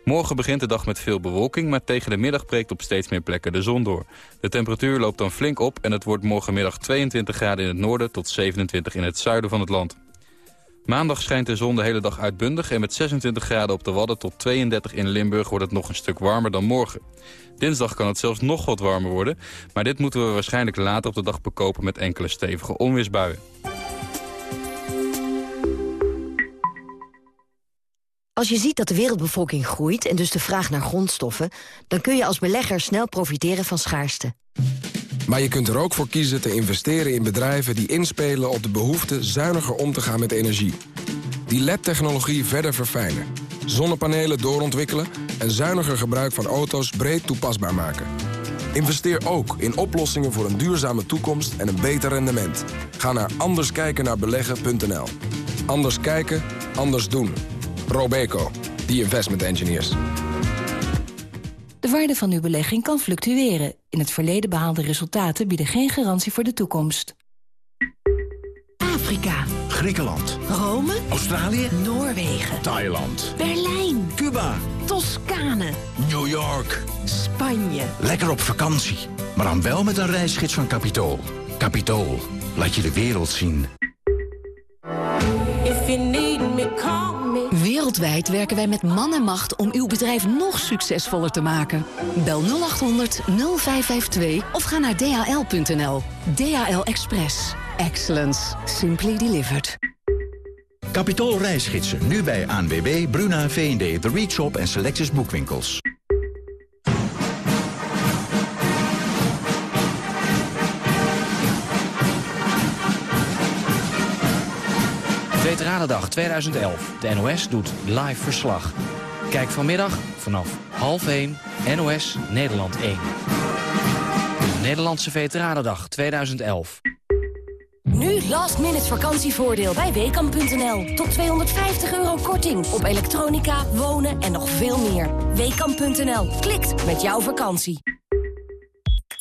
Morgen begint de dag met veel bewolking, maar tegen de middag breekt op steeds meer plekken de zon door. De temperatuur loopt dan flink op en het wordt morgenmiddag 22 graden in het noorden tot 27 in het zuiden van het land. Maandag schijnt de zon de hele dag uitbundig en met 26 graden op de Wadden tot 32 in Limburg wordt het nog een stuk warmer dan morgen. Dinsdag kan het zelfs nog wat warmer worden, maar dit moeten we waarschijnlijk later op de dag bekopen met enkele stevige onweersbuien.
Als je ziet dat de wereldbevolking groeit en dus de vraag naar grondstoffen... dan kun je als belegger snel profiteren van schaarste.
Maar je kunt er ook voor kiezen te investeren in bedrijven die inspelen op de behoefte zuiniger om te gaan met energie. Die LED-technologie verder verfijnen. Zonnepanelen doorontwikkelen en zuiniger gebruik van auto's breed toepasbaar maken. Investeer ook in oplossingen voor een duurzame toekomst en een beter rendement. Ga naar anderskijkennaarbeleggen.nl. Anders kijken, anders doen. Robeco, the investment engineers.
De waarde van uw belegging kan fluctueren. In het verleden behaalde resultaten bieden geen garantie voor de toekomst.
Afrika.
Griekenland.
Rome.
Australië.
Noorwegen.
Thailand.
Berlijn.
Cuba.
Toscane.
New York.
Spanje.
Lekker op vakantie. Maar dan wel met een reisgids van Capitool. Capitool. Laat je de wereld zien.
Wereldwijd werken wij met man en macht om uw bedrijf nog succesvoller te maken. Bel 0800 0552 of ga naar dhl.nl. DHL Express. Excellence. Simply delivered.
Capitool reisgidsen. Nu bij ANWB, Bruna, V&D, The Reach Shop en Selectus Boekwinkels.
Veteranendag 2011. De NOS doet live verslag. Kijk vanmiddag vanaf half 1 NOS Nederland 1. De Nederlandse Veteranendag 2011.
Nu last minute vakantievoordeel bij Weekamp.nl. Tot 250 euro korting op elektronica, wonen en nog veel meer. Weekamp.nl. Klikt met jouw vakantie.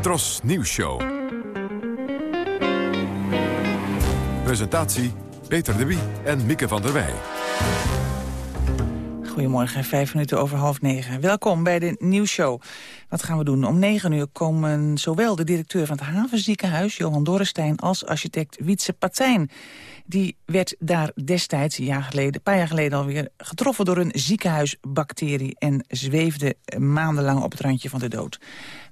Tros Nieuws Show. Presentatie Peter de Wie en Mieke van der Wij.
Goedemorgen, vijf minuten over half negen. Welkom bij de nieuwsshow. Wat gaan we doen? Om negen uur komen zowel de directeur van het Havenziekenhuis... Johan Dorrestein, als architect Wietse Patijn. Die werd daar destijds, een, jaar geleden, een paar jaar geleden alweer... getroffen door een ziekenhuisbacterie... en zweefde maandenlang op het randje van de dood.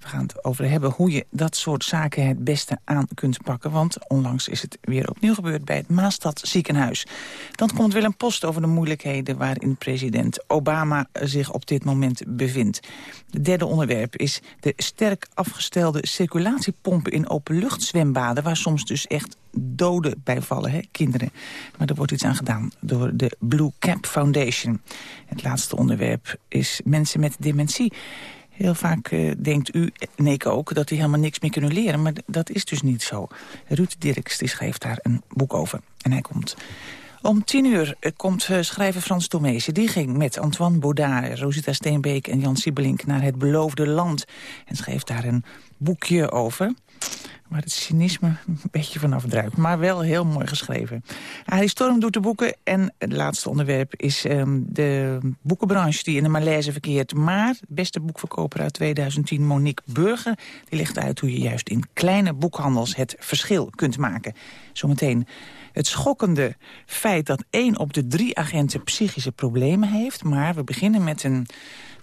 We gaan het over hebben hoe je dat soort zaken het beste aan kunt pakken. Want onlangs is het weer opnieuw gebeurd bij het Maastad ziekenhuis. Dan komt Willem Post over de moeilijkheden waarin president Obama zich op dit moment bevindt. Het derde onderwerp is de sterk afgestelde circulatiepompen in openluchtzwembaden... waar soms dus echt doden bij vallen, hè, kinderen. Maar er wordt iets aan gedaan door de Blue Cap Foundation. Het laatste onderwerp is mensen met dementie. Heel vaak uh, denkt u, en ik ook, dat die helemaal niks meer kunnen leren. Maar dat is dus niet zo. Ruud Dirks die schreef daar een boek over. En hij komt om tien uur eh, komt uh, schrijver Frans Tomezen. Die ging met Antoine Baudard, Rosita Steenbeek en Jan Siebelink... naar het beloofde land en schreef daar een boekje over waar het cynisme een beetje vanaf druipt. Maar wel heel mooi geschreven. Arie Storm doet de boeken en het laatste onderwerp is um, de boekenbranche die in de malaise verkeert. Maar beste boekverkoper uit 2010, Monique Burger, die legt uit hoe je juist in kleine boekhandels het verschil kunt maken. Zometeen het schokkende feit dat één op de drie agenten psychische problemen heeft. Maar we beginnen met een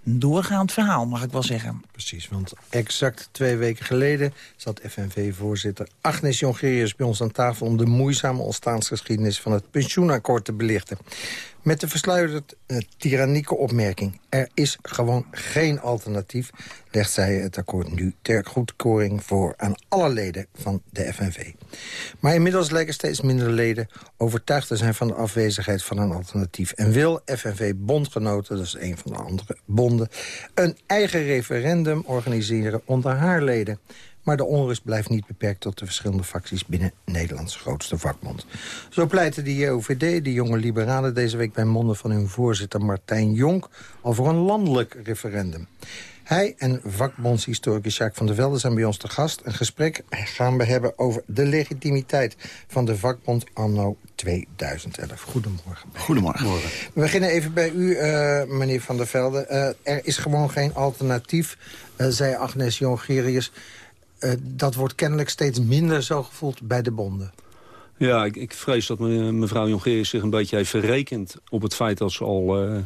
doorgaand verhaal, mag ik wel zeggen.
Precies, want exact twee weken geleden zat FNV-voorzitter Agnes Jongerius bij ons aan tafel... om de moeizame ontstaansgeschiedenis van het pensioenakkoord te belichten. Met de versluiterd uh, tyrannieke opmerking... er is gewoon geen alternatief, legt zij het akkoord nu ter goedkeuring voor... aan alle leden van de FNV. Maar inmiddels lijken steeds minder leden overtuigd te zijn... van de afwezigheid van een alternatief. En wil FNV-bondgenoten, dat is een van de andere bonden... een eigen referendum organiseren onder haar leden. Maar de onrust blijft niet beperkt tot de verschillende facties binnen Nederlands grootste vakbond. Zo pleitte de JOVD, de jonge liberalen, deze week bij monden van hun voorzitter Martijn Jonk over een landelijk referendum. Hij en vakbondshistoricus Jacques van der Velde zijn bij ons te gast. Een gesprek gaan we hebben over de legitimiteit van de vakbond anno 2011. Goedemorgen.
Goedemorgen.
We beginnen even bij u, uh, meneer van der Velde. Uh, er is gewoon geen alternatief, uh, zei Agnes Jongerius. Uh, dat wordt kennelijk steeds minder zo gevoeld bij de bonden.
Ja, ik, ik vrees dat me, mevrouw Jongerius zich een beetje heeft verrekend... op het feit dat ze al uh,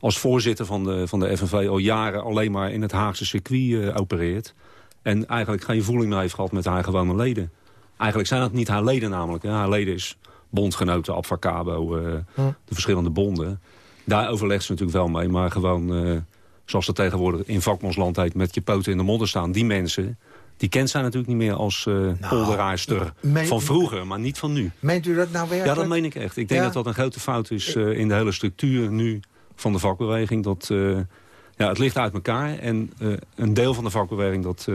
als voorzitter van de, van de FNV... al jaren alleen maar in het Haagse circuit uh, opereert. En eigenlijk geen voeling meer heeft gehad met haar gewone leden. Eigenlijk zijn dat niet haar leden namelijk. Hè. Haar leden is bondgenoten, Abfacabo, hm. de verschillende bonden. Daar overlegt ze natuurlijk wel mee, maar gewoon... zoals dat tegenwoordig in vakbondsland heet, met je poten in de modder staan. Die mensen, die kent zij natuurlijk niet meer als uh, nou, polderaarster van vroeger, maar niet van nu.
Meent u dat nou werkelijk?
Ja, dat meen ik echt. Ik denk ja? dat dat een grote fout is uh, in de hele structuur nu van de vakbeweging. Dat, uh, ja, het ligt uit elkaar en een deel van de vakbeweging... dat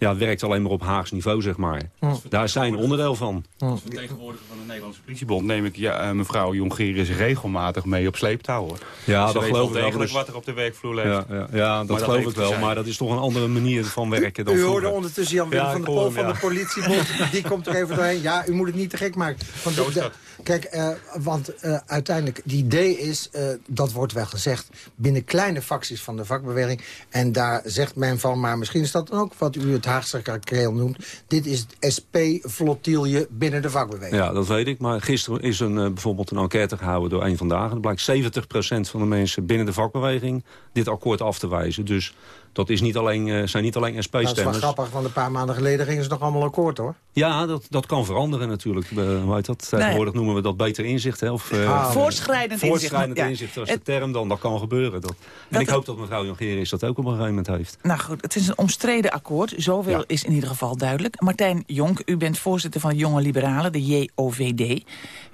ja, werkt alleen maar op Haags niveau, zeg maar. Daar is zijn onderdeel van.
Als vertegenwoordiger van de Nederlandse politiebond neem ik ja, uh, mevrouw Jongerius regelmatig mee op sleeptouw. Hoor.
Ja,
Ze
dat geloof ik
wel.
Dus...
wat er op de werkvloer leeft.
Ja, ja, ja dat geloof ik wel, maar dat is toch een andere manier van werken dan
U, u
hoorde
ondertussen Jan Willem ja, van der Pol van de politiebond. <laughs> Die komt er even doorheen. Ja, u moet het niet te gek maken. Want
Zo is dat.
Kijk, uh, want uh, uiteindelijk, het idee is, uh, dat wordt wel gezegd... binnen kleine facties van de vakbeweging. En daar zegt men van, maar misschien is dat dan ook wat u het Haagse kreel noemt. Dit is het SP-flottilje binnen de vakbeweging.
Ja, dat weet ik. Maar gisteren is een, bijvoorbeeld een enquête gehouden door een vandaag. Er blijkt 70% van de mensen binnen de vakbeweging dit akkoord af te wijzen. Dus dat is niet alleen, zijn niet alleen SP-stemmers.
Dat is wel grappig, want een paar maanden geleden gingen ze nog allemaal akkoord, hoor.
Ja, dat, dat kan veranderen natuurlijk. Hoe heet dat? Tegenwoordig noemen we dat beter inzicht. Hè? Of, uh,
ah, voortschrijdend,
voortschrijdend
inzicht.
inzicht. Dat is de term dan. Dat kan gebeuren. Dat. En dat ik hoop dat mevrouw Jongerius dat ook op een gegeven moment heeft.
Nou goed, het is een omstreden akkoord. Zoveel ja. is in ieder geval duidelijk. Martijn Jonk, u bent voorzitter van de Jonge Liberalen, de JOVD.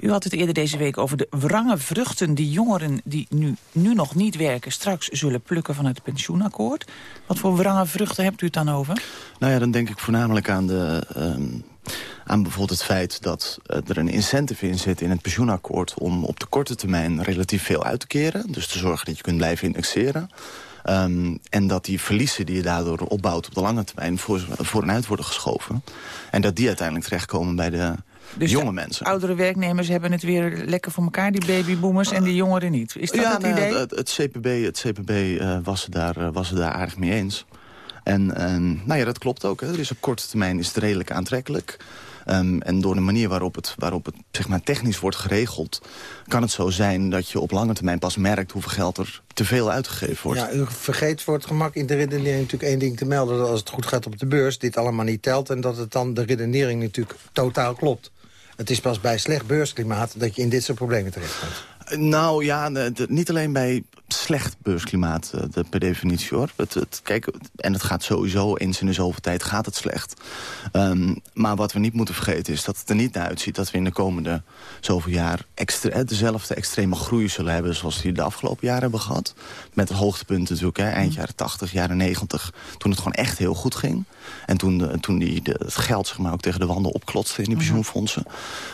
U had het eerder deze week over de wrange vruchten... die jongeren die nu, nu nog niet werken... straks zullen plukken van het pensioenakkoord. Wat voor wrange vruchten hebt u het dan over?
Nou ja, dan denk ik voornamelijk aan de... Um
aan bijvoorbeeld het feit dat uh, er een incentive in zit in het pensioenakkoord... om op de korte termijn relatief veel uit te keren. Dus te zorgen dat je kunt blijven indexeren. Um, en dat die verliezen die je daardoor opbouwt op de lange termijn... voor, voor en uit worden geschoven. En dat die uiteindelijk terechtkomen bij de
dus
jonge
de
mensen.
oudere werknemers hebben het weer lekker voor elkaar, die babyboomers, en die jongeren niet. Is dat
ja,
het
nou,
idee?
Het, het CPB, het CPB uh, was, het daar, uh, was daar aardig mee eens. En uh, nou ja, dat klopt ook. Hè. Er is op korte termijn is het redelijk aantrekkelijk. Um, en door de manier waarop het, waarop het zeg maar, technisch wordt geregeld... kan het zo zijn dat je op lange termijn pas merkt... hoeveel geld er te veel uitgegeven wordt.
Ja, u vergeet voor het gemak in de redenering natuurlijk één ding te melden... dat als het goed gaat op de beurs, dit allemaal niet telt... en dat het dan de redenering natuurlijk totaal klopt. Het is pas bij slecht beursklimaat dat je in dit soort problemen terechtkomt.
Nou ja, niet alleen bij slecht beursklimaat uh, de, per definitie hoor. Het, het, kijk, en het gaat sowieso eens in de zoveel tijd gaat het slecht. Um, maar wat we niet moeten vergeten is dat het er niet naar uitziet... dat we in de komende zoveel jaar extre dezelfde extreme groei zullen hebben... zoals die de afgelopen jaren hebben gehad. Met hoogtepunten natuurlijk, hè, eind jaren 80, jaren 90... toen het gewoon echt heel goed ging. En toen, de, toen die, de, het geld zeg maar, ook tegen de wanden opklotste in die pensioenfondsen.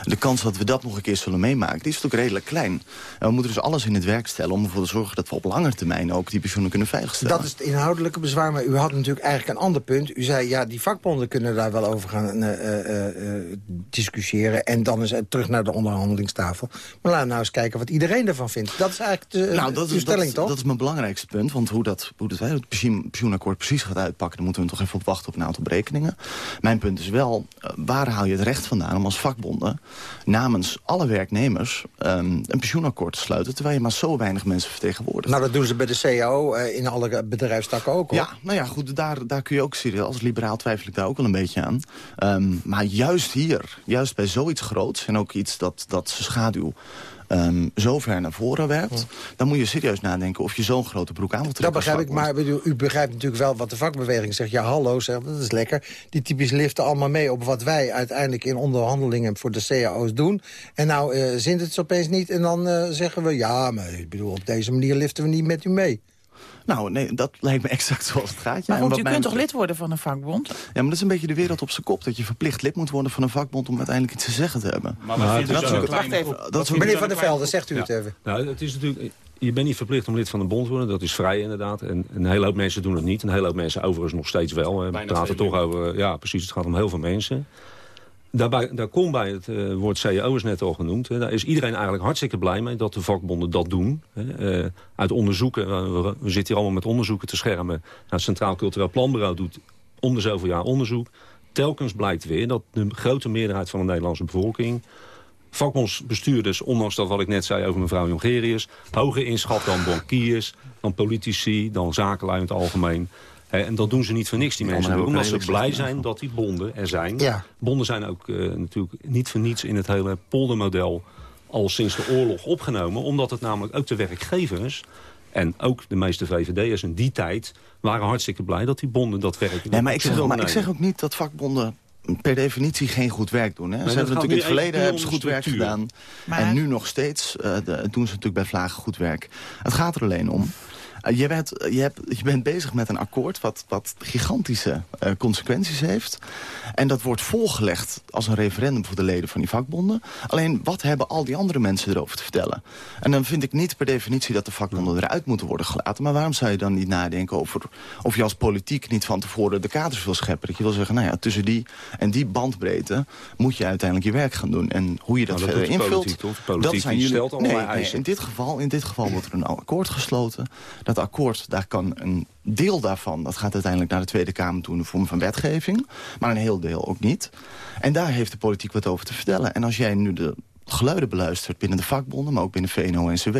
De kans dat we dat nog een keer zullen meemaken, die is natuurlijk redelijk klein. En we moeten dus alles in het werk stellen om ervoor te zorgen... dat op lange termijn ook die pensioenen kunnen veiligstellen.
Dat is het inhoudelijke bezwaar, maar u had natuurlijk eigenlijk een ander punt. U zei, ja, die vakbonden kunnen daar wel over gaan uh, uh, uh, discussiëren... en dan is terug naar de onderhandelingstafel. Maar laten we nou eens kijken wat iedereen ervan vindt. Dat is eigenlijk de,
nou, dat
de
is,
stelling,
dat,
toch?
Dat is mijn belangrijkste punt, want hoe dat, hoe dat het pensioenakkoord precies gaat uitpakken... daar moeten we toch even op wachten op een aantal berekeningen. Mijn punt is wel, waar haal je het recht vandaan om als vakbonden... namens alle werknemers um, een pensioenakkoord te sluiten... terwijl je maar zo weinig mensen vertegenwoordigt.
Nou, dat doen ze bij de CAO uh, in alle bedrijfstakken ook, hoor.
Ja, nou ja, goed, daar, daar kun je ook serieus... als liberaal twijfel ik daar ook wel een beetje aan. Um, maar juist hier, juist bij zoiets groots... en ook iets dat, dat zijn schaduw um, zo ver naar voren werpt... Ja. dan moet je serieus nadenken of je zo'n grote broek aan wilt trekken.
Dat begrijp ik, maar bedoel, u begrijpt natuurlijk wel wat de vakbeweging zegt. Ja, hallo, zeg, dat is lekker. Die typisch liften allemaal mee op wat wij uiteindelijk in onderhandelingen voor de cao's doen. En nou uh, zint het opeens niet en dan uh, zeggen we... ja, maar ik bedoel, op deze manier liften we niet met u mee.
Nou, nee, dat lijkt me exact zoals het gaat.
Ja. Maar goed, u kunt toch lid worden van een vakbond?
Ja, maar dat is een beetje de wereld op zijn kop. Dat je verplicht lid moet worden van een vakbond om uiteindelijk iets te zeggen te hebben.
Maar wat vindt u
dat
Wacht even, dat meneer Van der Velde, zegt u het even.
Nou, het is natuurlijk... Je bent niet verplicht om lid van een bond te worden. Dat is vrij inderdaad. En een hele hoop mensen doen het niet. Een hele hoop mensen overigens nog steeds wel. We praten toch over... Ja, precies. Het gaat om heel veel mensen. Daar komt bij het uh, woord CEO is net al genoemd. Hè. Daar is iedereen eigenlijk hartstikke blij mee dat de vakbonden dat doen. Hè. Uh, uit onderzoeken, we, we, zitten hier allemaal met onderzoeken te schermen. Nou, het Centraal Cultureel Planbureau doet om de zoveel jaar onderzoek. Telkens blijkt weer dat de grote meerderheid van de Nederlandse bevolking... vakbondsbestuurders, ondanks dat wat ik net zei over mevrouw Jongerius... hoger inschat dan bankiers, dan politici, dan zakenlui in het algemeen... He, en dat doen ze niet voor niks, die mensen. Omdat ze blij zijn dat die bonden er zijn.
Ja.
Bonden zijn ook uh, natuurlijk niet voor niets in het hele poldermodel... al sinds de oorlog opgenomen. Omdat het namelijk ook de werkgevers... en ook de meeste VVD'ers in die tijd... waren hartstikke blij dat die bonden dat werk...
Nee, maar ik, zeg, maar ik zeg ook niet dat vakbonden per definitie geen goed werk doen. Hè.
Nee,
ze hebben natuurlijk in het verleden hebben ze goed
structuur.
werk gedaan.
Maar...
En nu nog steeds uh, de, doen ze natuurlijk bij Vlagen goed werk. Het gaat er alleen om... Uh, je, bent, je, hebt, je bent bezig met een akkoord wat, wat gigantische uh, consequenties heeft. En dat wordt volgelegd als een referendum voor de leden van die vakbonden. Alleen, wat hebben al die andere mensen erover te vertellen? En dan vind ik niet per definitie dat de vakbonden eruit moeten worden gelaten. Maar waarom zou je dan niet nadenken over of je als politiek niet van tevoren de kaders wil scheppen? Dat je wil zeggen, nou ja, tussen die en die bandbreedte moet je uiteindelijk je werk gaan doen. En hoe je dat,
nou, dat
verder invult,
politiek, politiek
dat zijn jullie...
stelt
nee, nee,
eisen.
in dit geval, in dit geval wordt er een akkoord gesloten. Dat akkoord, daar kan een deel daarvan, dat gaat uiteindelijk naar de Tweede Kamer toe in de vorm van wetgeving. Maar een heel deel ook niet. En daar heeft de politiek wat over te vertellen. En als jij nu de geluiden beluistert binnen de vakbonden, maar ook binnen VNO-NCW...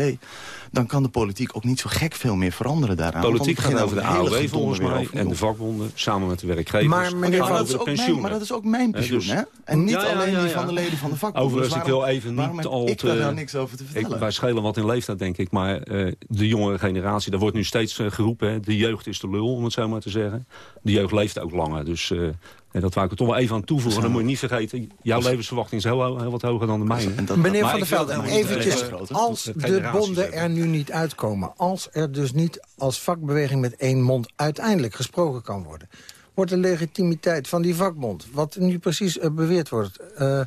dan kan de politiek ook niet zo gek veel meer veranderen daaraan.
Politiek gaat over de AOW volgens mij en de vakbonden samen met de werkgevers.
Maar, meneer,
maar, dat is ook mijn, maar dat is ook mijn pensioen,
dus-
hè? En niet
Ja, ja,
alleen die van de leden van de vakbonden.
Overigens,
Dus
ik wil even niet al
Ik
te-
daar daar niks over te
Ik,
vertellen.
wij schelen wat in leeftijd, denk ik. Maar uh, de jongere generatie, daar wordt nu steeds uh, geroepen... Hè, de jeugd is de lul, om het zo maar te zeggen. De jeugd leeft ook langer. Dus uh, en dat wou ik er toch wel even aan toevoegen. Dan moet je niet vergeten, jouw levensverwachting is heel, heel wat hoger dan de mijne.
En dat-
Meneer Van der
maar
eventjes, als
de
bonden
hebben.
er nu niet uitkomen... als er dus niet als vakbeweging met één mond uiteindelijk gesproken kan worden... wordt de legitimiteit van die vakbond... wat nu precies uh, beweerd wordt... Uh,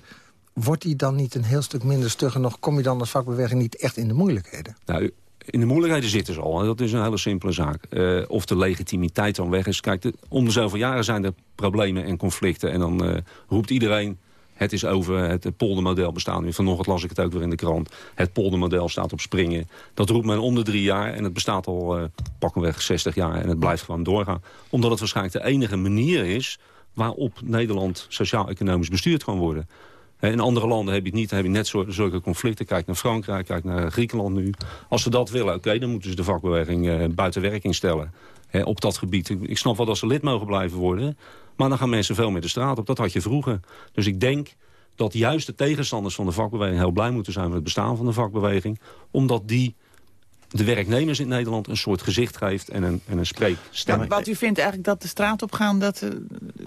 wordt die dan niet een heel stuk minder stug... en nog kom je dan als vakbeweging niet echt in de moeilijkheden?
Nou, in de moeilijkheden zitten ze al. Dat is een hele simpele zaak. Uh, of de legitimiteit dan weg is. Kijk, de, om zoveel jaren zijn er problemen en conflicten. En dan uh, roept iedereen... Het is over het poldermodel bestaan nu. Vanochtend las ik het ook weer in de krant. Het poldermodel staat op springen. Dat roept men om de drie jaar. En het bestaat al uh, pakkenweg 60 jaar. En het blijft gewoon doorgaan. Omdat het waarschijnlijk de enige manier is... waarop Nederland sociaal-economisch bestuurd kan worden. In andere landen heb je, het niet, heb je net zulke conflicten. Kijk naar Frankrijk, kijk naar Griekenland nu. Als ze dat willen, oké, dan moeten ze de vakbeweging uh, buiten werking stellen. He, op dat gebied. Ik snap wel dat ze lid mogen blijven worden. Maar dan gaan mensen veel meer de straat op. Dat had je vroeger. Dus ik denk dat juist de tegenstanders van de vakbeweging... heel blij moeten zijn met het bestaan van de vakbeweging. Omdat die de werknemers in Nederland een soort gezicht geeft en een, en een spreekstem.
Wat u vindt eigenlijk dat de straat op gaan, dat, uh,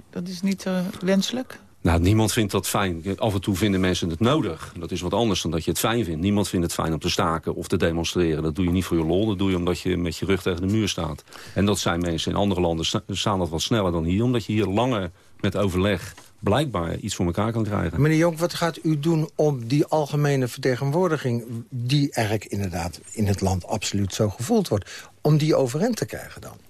dat is niet uh, wenselijk?
Nou, niemand vindt dat fijn. Af en toe vinden mensen het nodig. Dat is wat anders dan dat je het fijn vindt. Niemand vindt het fijn om te staken of te demonstreren. Dat doe je niet voor je lol, dat doe je omdat je met je rug tegen de muur staat. En dat zijn mensen in andere landen staan dat wat sneller dan hier. Omdat je hier langer met overleg blijkbaar iets voor elkaar kan krijgen.
Meneer Jonk, wat gaat u doen om die algemene vertegenwoordiging... die eigenlijk inderdaad in het land absoluut zo gevoeld wordt... om die overeind te krijgen dan?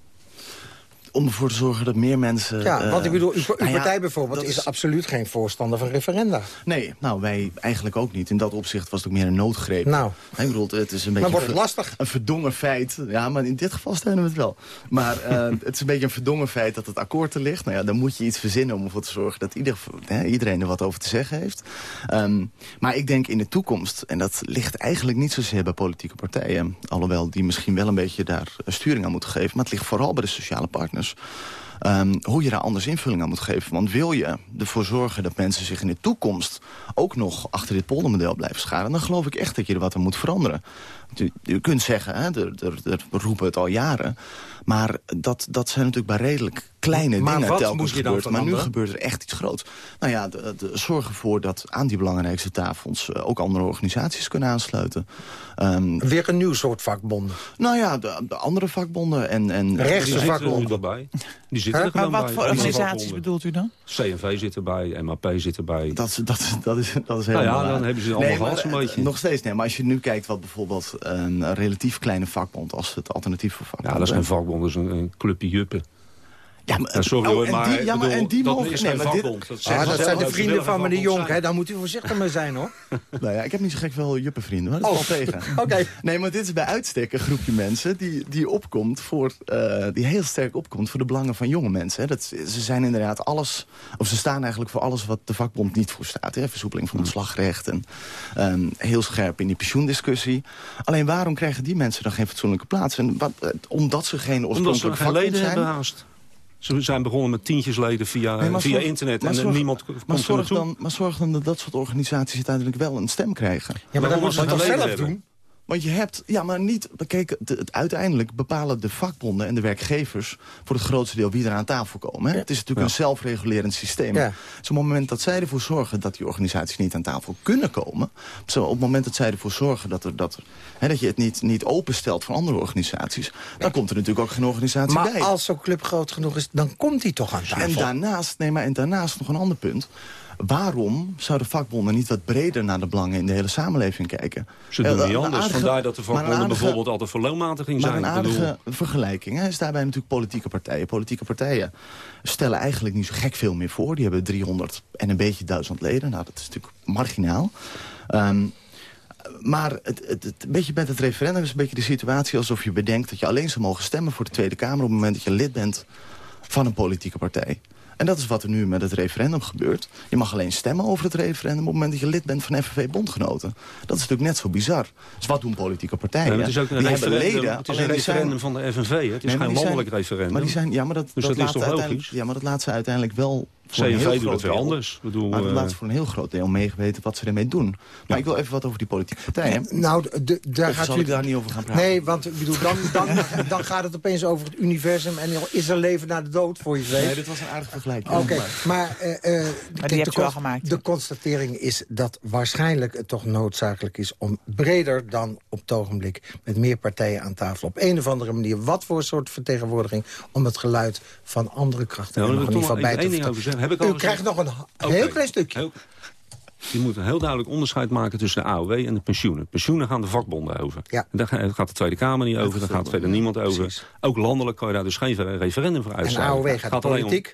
Om ervoor te zorgen dat meer mensen...
Ja, want ik bedoel, uw, uw nou ja, partij bijvoorbeeld is, is, absoluut geen voorstander van referenda.
Nee, nou, wij eigenlijk ook niet. In dat opzicht was het ook meer een noodgreep.
Nou.
Ik bedoel, het is een beetje...
wordt het lastig.
Een verdongen feit. Ja, maar in dit geval steunen we het wel. Maar uh, <laughs> het is een beetje een verdongen feit dat het akkoord er ligt. Nou ja, dan moet je iets verzinnen om ervoor te zorgen dat ieder, hè, iedereen er wat over te zeggen heeft. Um, maar ik denk in de toekomst, en dat ligt eigenlijk niet zozeer bij politieke partijen... alhoewel die misschien wel een beetje daar sturing aan moeten geven... maar het ligt vooral bij de sociale partners... Um, hoe je daar anders invulling aan moet geven. Want wil je ervoor zorgen dat mensen zich in de toekomst... ook nog achter dit poldermodel blijven scharen... dan geloof ik echt dat je er wat aan moet veranderen. U, kunt zeggen, hè, er, er, er, roepen het al jaren... maar dat, dat zijn natuurlijk bij redelijk kleine
maar
dingen telkens gebeurd. Maar nu gebeurt er echt iets groots. Nou ja, de, de, zorg ervoor dat aan die belangrijkste tafels... uh, ook andere organisaties kunnen aansluiten. Um,
Weer een nieuw soort vakbonden?
Nou ja, de, de andere vakbonden en... en
Rechtse vakbonden?
erbij. Die zitten er
Maar wat
bij.
voor organisaties bedoelt u dan?
CNV zit erbij, MAP zit erbij.
Dat, is- dat, is- dat, is, dat is
Nou
helemaal
ja, dan
waar.
hebben ze allemaal
Nee,
gehad zo'n
eh,
beetje.
Nog steeds, nee. Maar als je nu kijkt wat bijvoorbeeld een relatief kleine vakbond... als het alternatief voor vakbonden...
Ja, dat is geen vakbond, dat is een, een clubje juppen.
Ja, maar,
Ja, sorry
oh,
hoor, maar,
die- ja, maar
bedoel,
en die
dat
mogen-
is
nee, maar dit-.
Dat,
Ah, dat zijn de vrienden van meneer Jonk, hè? daar moet u voorzichtig mee zijn, hoor. <laughs>
Nou ja, ik heb niet zo gek veel juppenvrienden, maar dat
Oh,
valt tegen. <laughs>
oké.
Nee, maar dit is bij uitstek een groepje mensen die, die opkomt voor, eh, die heel sterk opkomt voor de belangen van jonge mensen. Hè. Dat, ze zijn inderdaad alles, of ze staan eigenlijk voor alles wat de vakbond niet voor staat. Hè. Versoepeling van het slagrecht en ehm, heel scherp in die pensioendiscussie. Alleen waarom krijgen die mensen dan geen fatsoenlijke plaats? En wat, eh, omdat ze geen
Omdat ze
oorspronkelijke
geen
vakbond
leden
zijn?
hebben haast. Ze zijn begonnen met tientjes leden via,
Nee, maar
via
zorg-
internet
maar
en
zorg-
niemand
Maar
komt
zorg, dan, maar zorg dan dat dat soort organisaties uiteindelijk wel een stem krijgen.
Ja, maar dat
Waarom
moet
ze
je toch
geen
zelf
hebben?
doen?
Want je hebt, ja, maar niet, kijk, de- het, uiteindelijk bepalen de vakbonden en de werkgevers voor het grootste deel wie er aan tafel komen. Hè? Het is natuurlijk een zelfregulerend systeem.
Ja.
Dus op het moment dat zij ervoor zorgen dat die organisaties niet aan tafel kunnen komen, zo op het moment dat zij ervoor zorgen dat, er, dat, er, hè, dat je het niet, niet openstelt voor andere organisaties, dan komt er natuurlijk ook geen organisatie
Maar
bij.
als zo'n club groot genoeg is, dan komt hij toch aan tafel.
En daarnaast, nee, maar en daarnaast nog een ander punt. Waarom zouden vakbonden niet wat breder naar de belangen in de hele samenleving kijken?
Ze doen
Eh,
niet
een
anders.
aardige-
Vandaar dat de
maar een
vakbonden
aardige-
bijvoorbeeld altijd voor loonmatiging
maar
zijn.
een
Ik bedoel,
aardige vergelijking hè, is daarbij natuurlijk politieke partijen. Politieke partijen stellen eigenlijk niet zo gek veel meer voor. Die hebben 300 en een beetje duizend leden. Nou, dat is natuurlijk marginaal. Ehm, maar het, het, het- een beetje met het referendum is een beetje de situatie... alsof je bedenkt dat je alleen zou mogen stemmen voor de Tweede Kamer... op het moment dat je lid bent van een politieke partij. En dat is wat er nu met het referendum gebeurt. Je mag alleen stemmen over het referendum... op het moment dat je lid bent van FNV-bondgenoten. Dat is natuurlijk net zo bizar. Dus wat doen politieke partijen?
Het is ook een
die
referendum,
leden,
het is een
zijn-
referendum van de FNV. hè. Het is
Nee,
geen landelijk referendum.
Maar die zijn, ja, maar dat,
Dus dat is toch logisch?
Ja, maar dat laat ze uiteindelijk wel
CNV doet
groot
het weer anders. Bedoel,
maar dat
eh,
laat voor een heel groot deel meegeweten wat ze ermee doen. Maar ik wil even wat over die politieke partijen.
Nou, de, de- daar
Of
gaat
zal
u
ik daar niet over gaan praten?
Nee, want ik bedoel, dan, dan, dan gaat het opeens over het universum... en is er leven na de dood, voor je weet.
Nee, dit was een aardige vergelijking.
Oké,
Maar-
maar, eh, eh, kijk,
gemaakt.
De constatering is dat waarschijnlijk het toch noodzakelijk is... om breder dan op het ogenblik met meer partijen aan tafel... op een of andere manier, wat voor soort vertegenwoordiging... om het geluid van andere krachten
Ja,
nog in ieder geval bij te vertellen.
Heb ik al
U
gezegd?
krijgt nog een heel klein stukje.
Heel- Je moet een heel duidelijk onderscheid maken tussen de AOW en de pensioenen. Pensioenen gaan de vakbonden over.
Ja.
Daar ga- gaat de Tweede Kamer niet over, daar gaat verder niemand over. Ook landelijk kan je daar dus geen referendum voor
En
uitschrijven.
AOW gaat de
om-
politiek.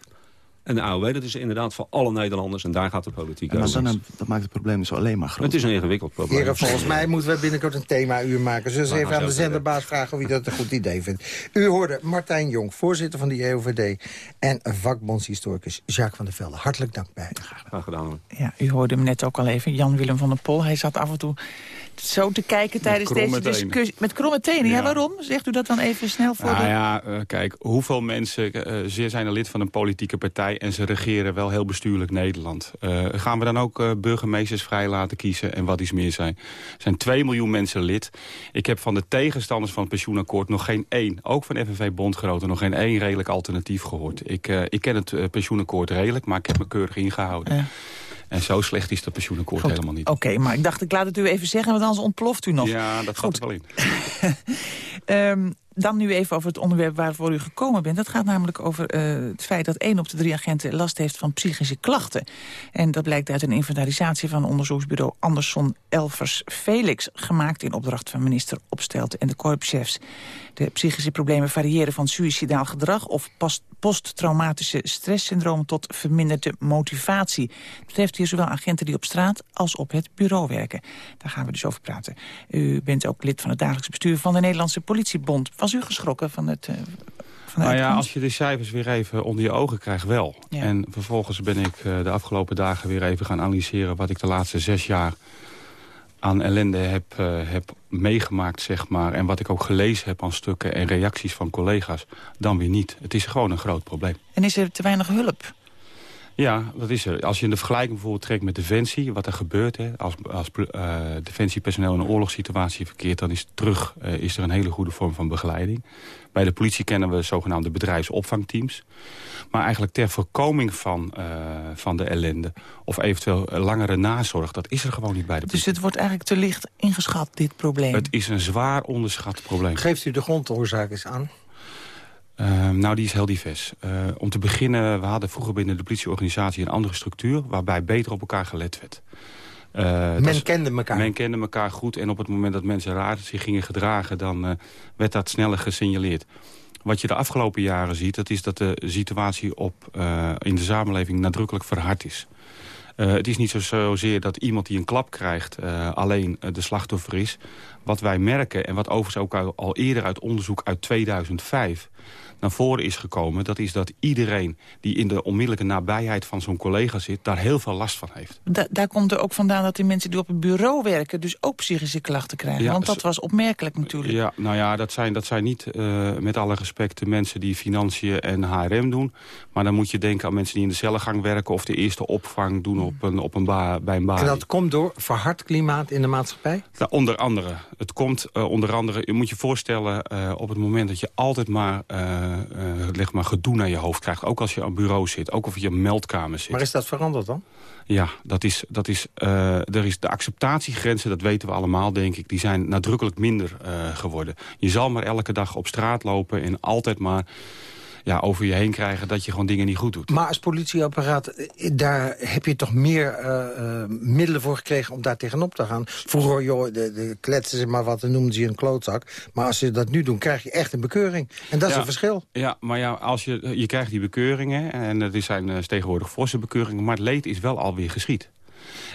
En de AOW, dat is inderdaad voor alle Nederlanders. En daar gaat de politiek
En maar
over.
dan, dat maakt het probleem dus alleen maar groter.
Het is een ingewikkeld probleem.
Heren, volgens mij moeten we binnenkort een thema-uur maken. Zullen we
We
even aan de zenderbaas vragen of hij dat een goed idee vindt. U hoorde Martijn Jong, voorzitter van de EOVD... en vakbondshistoricus Jacques van der Velde. Hartelijk dank bij.
Graag gedaan. hoor.
Ja, u hoorde hem net ook al even, Jan-Willem van der Pol. Hij zat af en toe zo te kijken tijdens deze
tenen.
discussie. Met kromme tenen, ja.
Ja.
waarom? Zegt u dat dan even snel voor
Nou
de...
ja, eh, kijk, hoeveel mensen eh, zeer zijn er lid van een politieke partij... en ze regeren wel heel bestuurlijk Nederland. Eh, gaan we dan ook burgemeesters vrij laten kiezen en wat iets meer zijn? Er zijn 2 miljoen mensen lid. Ik heb van de tegenstanders van het pensioenakkoord nog geen één... ook van FNV Bondgenoten, nog geen één redelijk alternatief gehoord. Ik, ik ken het pensioenakkoord redelijk, maar ik heb me keurig ingehouden.
Ja.
En zo slecht is dat pensioenakkoord
Goed,
helemaal niet.
Oké, maar ik dacht, ik laat het u even zeggen, want anders ontploft u nog.
Ja, dat gaat er wel in. <laughs>
Ehm, dan nu even over het onderwerp waarvoor u gekomen bent. Dat gaat namelijk over eh, het feit dat één op de drie agenten last heeft van psychische klachten. En dat blijkt uit een inventarisatie van onderzoeksbureau Anderson Elvers Felix... gemaakt in opdracht van minister Opstelten en de korpschefs. De psychische problemen variëren van suïcidaal gedrag... of posttraumatische stresssyndroom tot verminderde motivatie. Het betreft hier zowel agenten die op straat als op het bureau werken. Daar gaan we dus over praten. U bent ook lid van het dagelijks bestuur van de Nederlandse Politiebond. Was u geschrokken van het... van de
Nou ja, als je de cijfers weer even onder je ogen krijgt, wel.
Ja.
En vervolgens ben ik eh, de afgelopen dagen weer even gaan analyseren... wat ik de laatste zes jaar aan ellende heb, eh, heb meegemaakt, zeg maar. En wat ik ook gelezen heb aan stukken en reacties van collega's. Dan weer niet. Het is gewoon een groot probleem.
En is er te weinig hulp?
Ja, dat is er. Als je de vergelijking bijvoorbeeld trekt met Defensie... wat er gebeurt, hè, als, als eh, Defensiepersoneel in een oorlogssituatie verkeert... dan is, terug, eh, is er een hele goede vorm van begeleiding. Bij de politie kennen we zogenaamde bedrijfsopvangteams. Maar eigenlijk ter voorkoming van, eh, van de ellende... of eventueel langere nazorg, dat is er gewoon niet bij de politie.
Dus het wordt eigenlijk te licht ingeschat, dit probleem.
Het is een zwaar onderschat probleem.
Geeft u de grondoorzaak eens aan?
Uh, nou, die is heel divers. Uh, om te beginnen, we hadden vroeger binnen de politieorganisatie een andere structuur... waarbij beter op elkaar gelet werd.
Uh, men kende elkaar.
Men kende elkaar goed en op het moment dat mensen raar zich gingen gedragen... dan uh, werd dat sneller gesignaleerd. Wat je de afgelopen jaren ziet, dat is dat de situatie op, uh, in de samenleving nadrukkelijk verhard is. Uh, het is niet zo, zozeer dat iemand die een klap krijgt uh, alleen uh, de slachtoffer is. Wat wij merken, en wat overigens ook al eerder uit onderzoek uit 2005 naar voren is gekomen... dat is dat iedereen die in de onmiddellijke nabijheid van zo'n collega zit... daar heel veel last van heeft.
Da daar komt er ook vandaan dat die mensen die op het bureau werken... dus ook psychische klachten krijgen.
Ja,
Want dat was opmerkelijk natuurlijk.
Ja, nou ja, dat zijn, dat zijn niet uh, met alle respect de mensen die financiën en HRM doen. Maar dan moet je denken aan mensen die in de cellengang werken... of de eerste opvang doen op een, op een ba bij een baan.
En dat komt door verhard klimaat in de maatschappij?
Nou, onder andere. Het komt uh, onder andere, je moet je voorstellen... Uh, op het moment dat je altijd maar, leg maar gedoe naar je hoofd krijgt. Ook als je aan bureau zit, ook of je een meldkamer zit.
Maar is dat veranderd dan?
Ja, dat is, dat is, uh, er is de acceptatiegrenzen, dat weten we allemaal, denk ik... die zijn nadrukkelijk minder geworden. Je zal maar elke dag op straat lopen en altijd maar ja, over je heen krijgen... dat je gewoon dingen niet goed doet.
Maar als politieapparaat, daar heb je toch meer uh, middelen voor gekregen... om daar tegenop te gaan. Vroeger, joh, de, de kletsen ze maar wat, dan noemden ze je een klootzak. Maar als ze dat nu doen, krijg je echt een bekeuring. En dat is een verschil.
Ja, maar ja, als je, je krijgt die bekeuringen... en er zijn tegenwoordig forse bekeuringen... maar het leed is wel alweer geschied.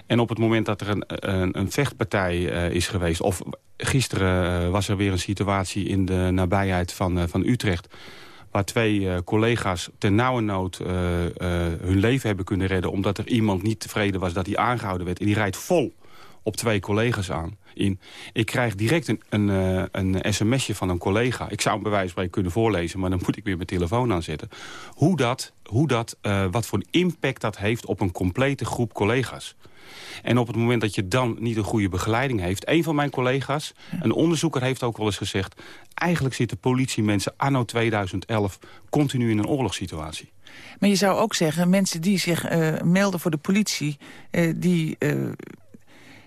En op het moment dat er een, een, een vechtpartij uh, is geweest... of gisteren uh, was er weer een situatie in de nabijheid van, uh, van Utrecht... waar twee uh, collega's ten nauwe nood uh, uh, hun leven hebben kunnen redden... omdat er iemand niet tevreden was dat hij aangehouden werd. En die rijdt vol op twee collega's aan. In. Ik krijg direct een, een, eh, een sms'je van een collega. Ik zou hem bij wijze van spreken kunnen voorlezen... maar dan moet ik weer mijn telefoon aanzetten. Hoe dat, hoe dat, wat voor impact dat heeft op een complete groep collega's. En op het moment dat je dan niet een goede begeleiding heeft... een van mijn collega's, een onderzoeker, heeft ook wel eens gezegd... eigenlijk zitten politiemensen anno 2011 continu in een oorlogssituatie.
Maar je zou ook zeggen, mensen die zich uh, melden voor de politie... Uh, die uh,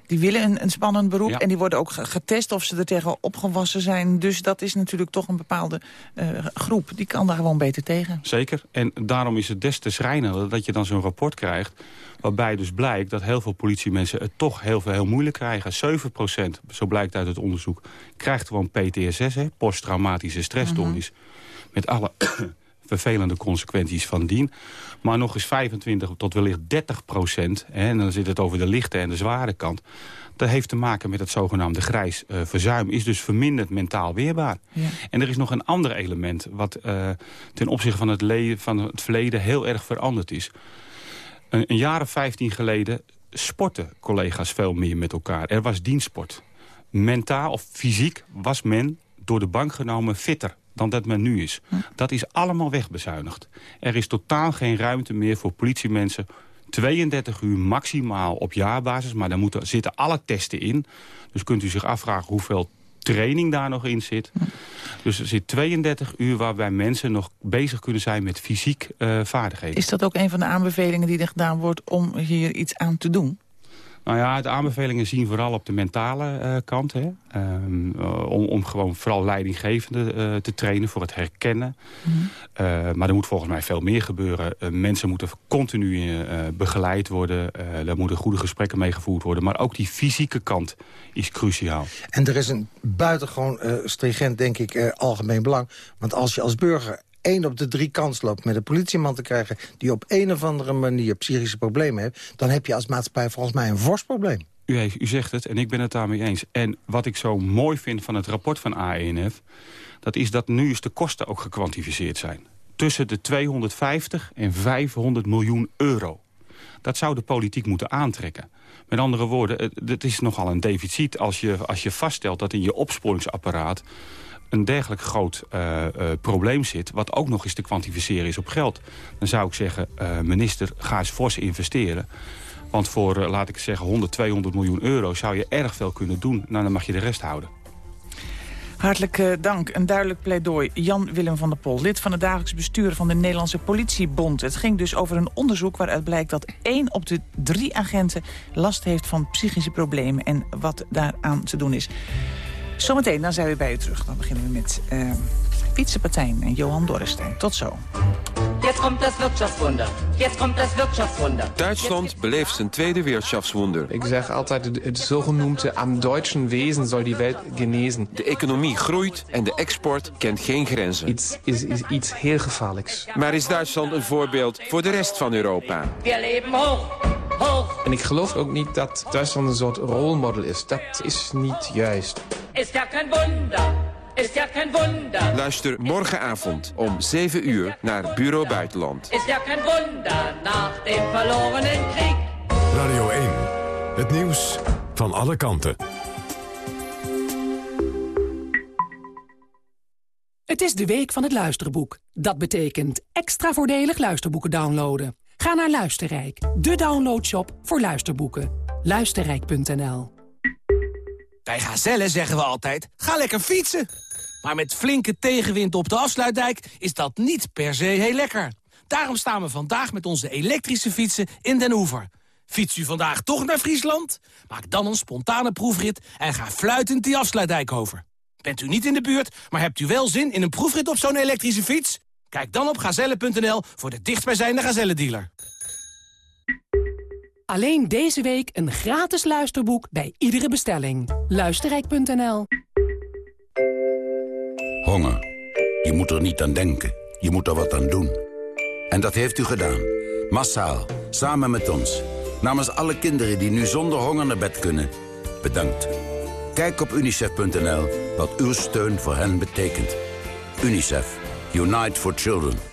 die willen een, een spannend beroep ja. en die worden ook getest of ze er tegen opgewassen zijn. Dus dat is natuurlijk toch een bepaalde uh, groep. Die kan daar gewoon beter tegen.
Zeker. En daarom is het des te schrijnender dat je dan zo'n rapport krijgt... waarbij dus blijkt dat heel veel politiemensen het toch heel, veel, heel moeilijk krijgen. 7% zo blijkt uit het onderzoek, krijgt gewoon PTSS, hè, posttraumatische stressstoornis. Uh -huh. Met alle vervelende consequenties van dien. Maar nog eens 25 tot wellicht 30 procent, hè, en dan zit het over de lichte en de zware kant... dat heeft te maken met het zogenaamde grijs uh, verzuim. Is dus verminderd mentaal weerbaar. Ja. En er is nog een ander element... wat uh, ten opzichte van het, van het verleden heel erg veranderd is. Een, een jaar of 15 geleden sporten collega's veel meer met elkaar. Er was dienstsport. Mentaal of fysiek was men door de bank genomen fitter dan dat men nu is. Hm. Dat is allemaal wegbezuinigd. Er is totaal geen ruimte meer voor politiemensen 32 uur maximaal op jaarbasis, maar daar moeten, zitten alle testen in. Dus kunt u zich afvragen hoeveel training daar nog in zit. Dus er zit 32 uur waarbij mensen nog bezig kunnen zijn met fysiek uh, vaardigheden.
Is dat ook een van de aanbevelingen die er gedaan wordt om hier iets aan te doen?
Nou ja, de aanbevelingen zien vooral op de mentale uh, kant. Hè? Um, uh, om, om gewoon vooral leidinggevende uh, te trainen voor het herkennen. Mm -hmm. maar er moet volgens mij veel meer gebeuren. mensen moeten continu begeleid worden. er moeten goede gesprekken mee gevoerd worden. Maar ook die fysieke kant is cruciaal.
En er is een buitengewoon stringent, denk ik, algemeen belang. Want als je als burger één op de drie kans loopt met een politieman te krijgen... die op een of andere manier psychische problemen heeft... dan heb je als maatschappij volgens mij een fors probleem.
U, heeft, u zegt het en ik ben het daarmee eens. En wat ik zo mooi vind van het rapport van AENF... dat is dat nu eens de kosten ook gekwantificeerd zijn. Tussen de 250 en 500 miljoen euro. Dat zou de politiek moeten aantrekken. Met andere woorden, het is nogal een deficit als je, als je vaststelt dat in je opsporingsapparaat een dergelijk groot uh, uh, probleem zit... wat ook nog eens te kwantificeren is op geld. Dan zou ik zeggen, uh, minister, ga eens fors investeren. Want voor, laat ik zeggen, 100, 200 miljoen euro... zou je erg veel kunnen doen. Nou, dan mag je de rest houden.
Hartelijk dank. Een duidelijk pleidooi. Jan-Willem van der Pol, lid van het dagelijks bestuur van de Nederlandse Politiebond. Het ging dus over een onderzoek waaruit blijkt dat één op de drie agenten last heeft van psychische problemen en wat daaraan te doen is. Zometeen, dan zijn we bij u terug. Dan beginnen we met uh, Pietse Patijn en Johan Dorrestein. Tot zo.
Jetzt kommt das Wirtschaftswunder. Jetzt kommt das Wirtschaftswunder.
Duitsland beleeft zijn tweede Wirtschaftswunder.
Ik zeg altijd, het zogenoemde am deutschen Wesen zal die Welt genezen.
De economie groeit en de export kent geen grenzen.
Iets is, is iets heel gevaarlijks.
Maar is Duitsland een voorbeeld voor de rest van Europa?
We leven hoog. Hoog.
En ik geloof ook niet dat Duitsland een soort rolmodel is. Dat is niet juist.
Is ja geen wonder. Is ja geen wonder.
Luister morgenavond om 7 uur naar Bureau Buitenland.
Is ja geen wonder na de verloren krieg.
Radio 1. Het nieuws van alle kanten.
Het is de week van het luisterboek. Dat betekent extra voordelig luisterboeken downloaden. Ga naar Luisterrijk, de downloadshop voor luisterboeken. Luisterrijk.nl
Bij Gazelle zeggen we altijd, ga lekker fietsen. Maar met flinke tegenwind op de afsluitdijk is dat niet per se heel lekker. Daarom staan we vandaag met onze elektrische fietsen in Den Oever. Fiets u vandaag toch naar Friesland? Maak dan een spontane proefrit en ga fluitend die afsluitdijk over. Bent u niet in de buurt, maar hebt u wel zin in een proefrit op zo'n elektrische fiets? Kijk dan op gazelle.nl voor de dichtstbijzijnde Gazelle-dealer.
Alleen deze week een gratis luisterboek bij iedere bestelling. Luisterrijk.nl
Honger. Je moet er niet aan denken. Je moet er wat aan doen. En dat heeft u gedaan. Massaal. Samen met ons. Namens alle kinderen die nu zonder honger naar bed kunnen. Bedankt. Kijk op unicef.nl wat uw steun voor hen betekent. UNICEF. Unite for Children.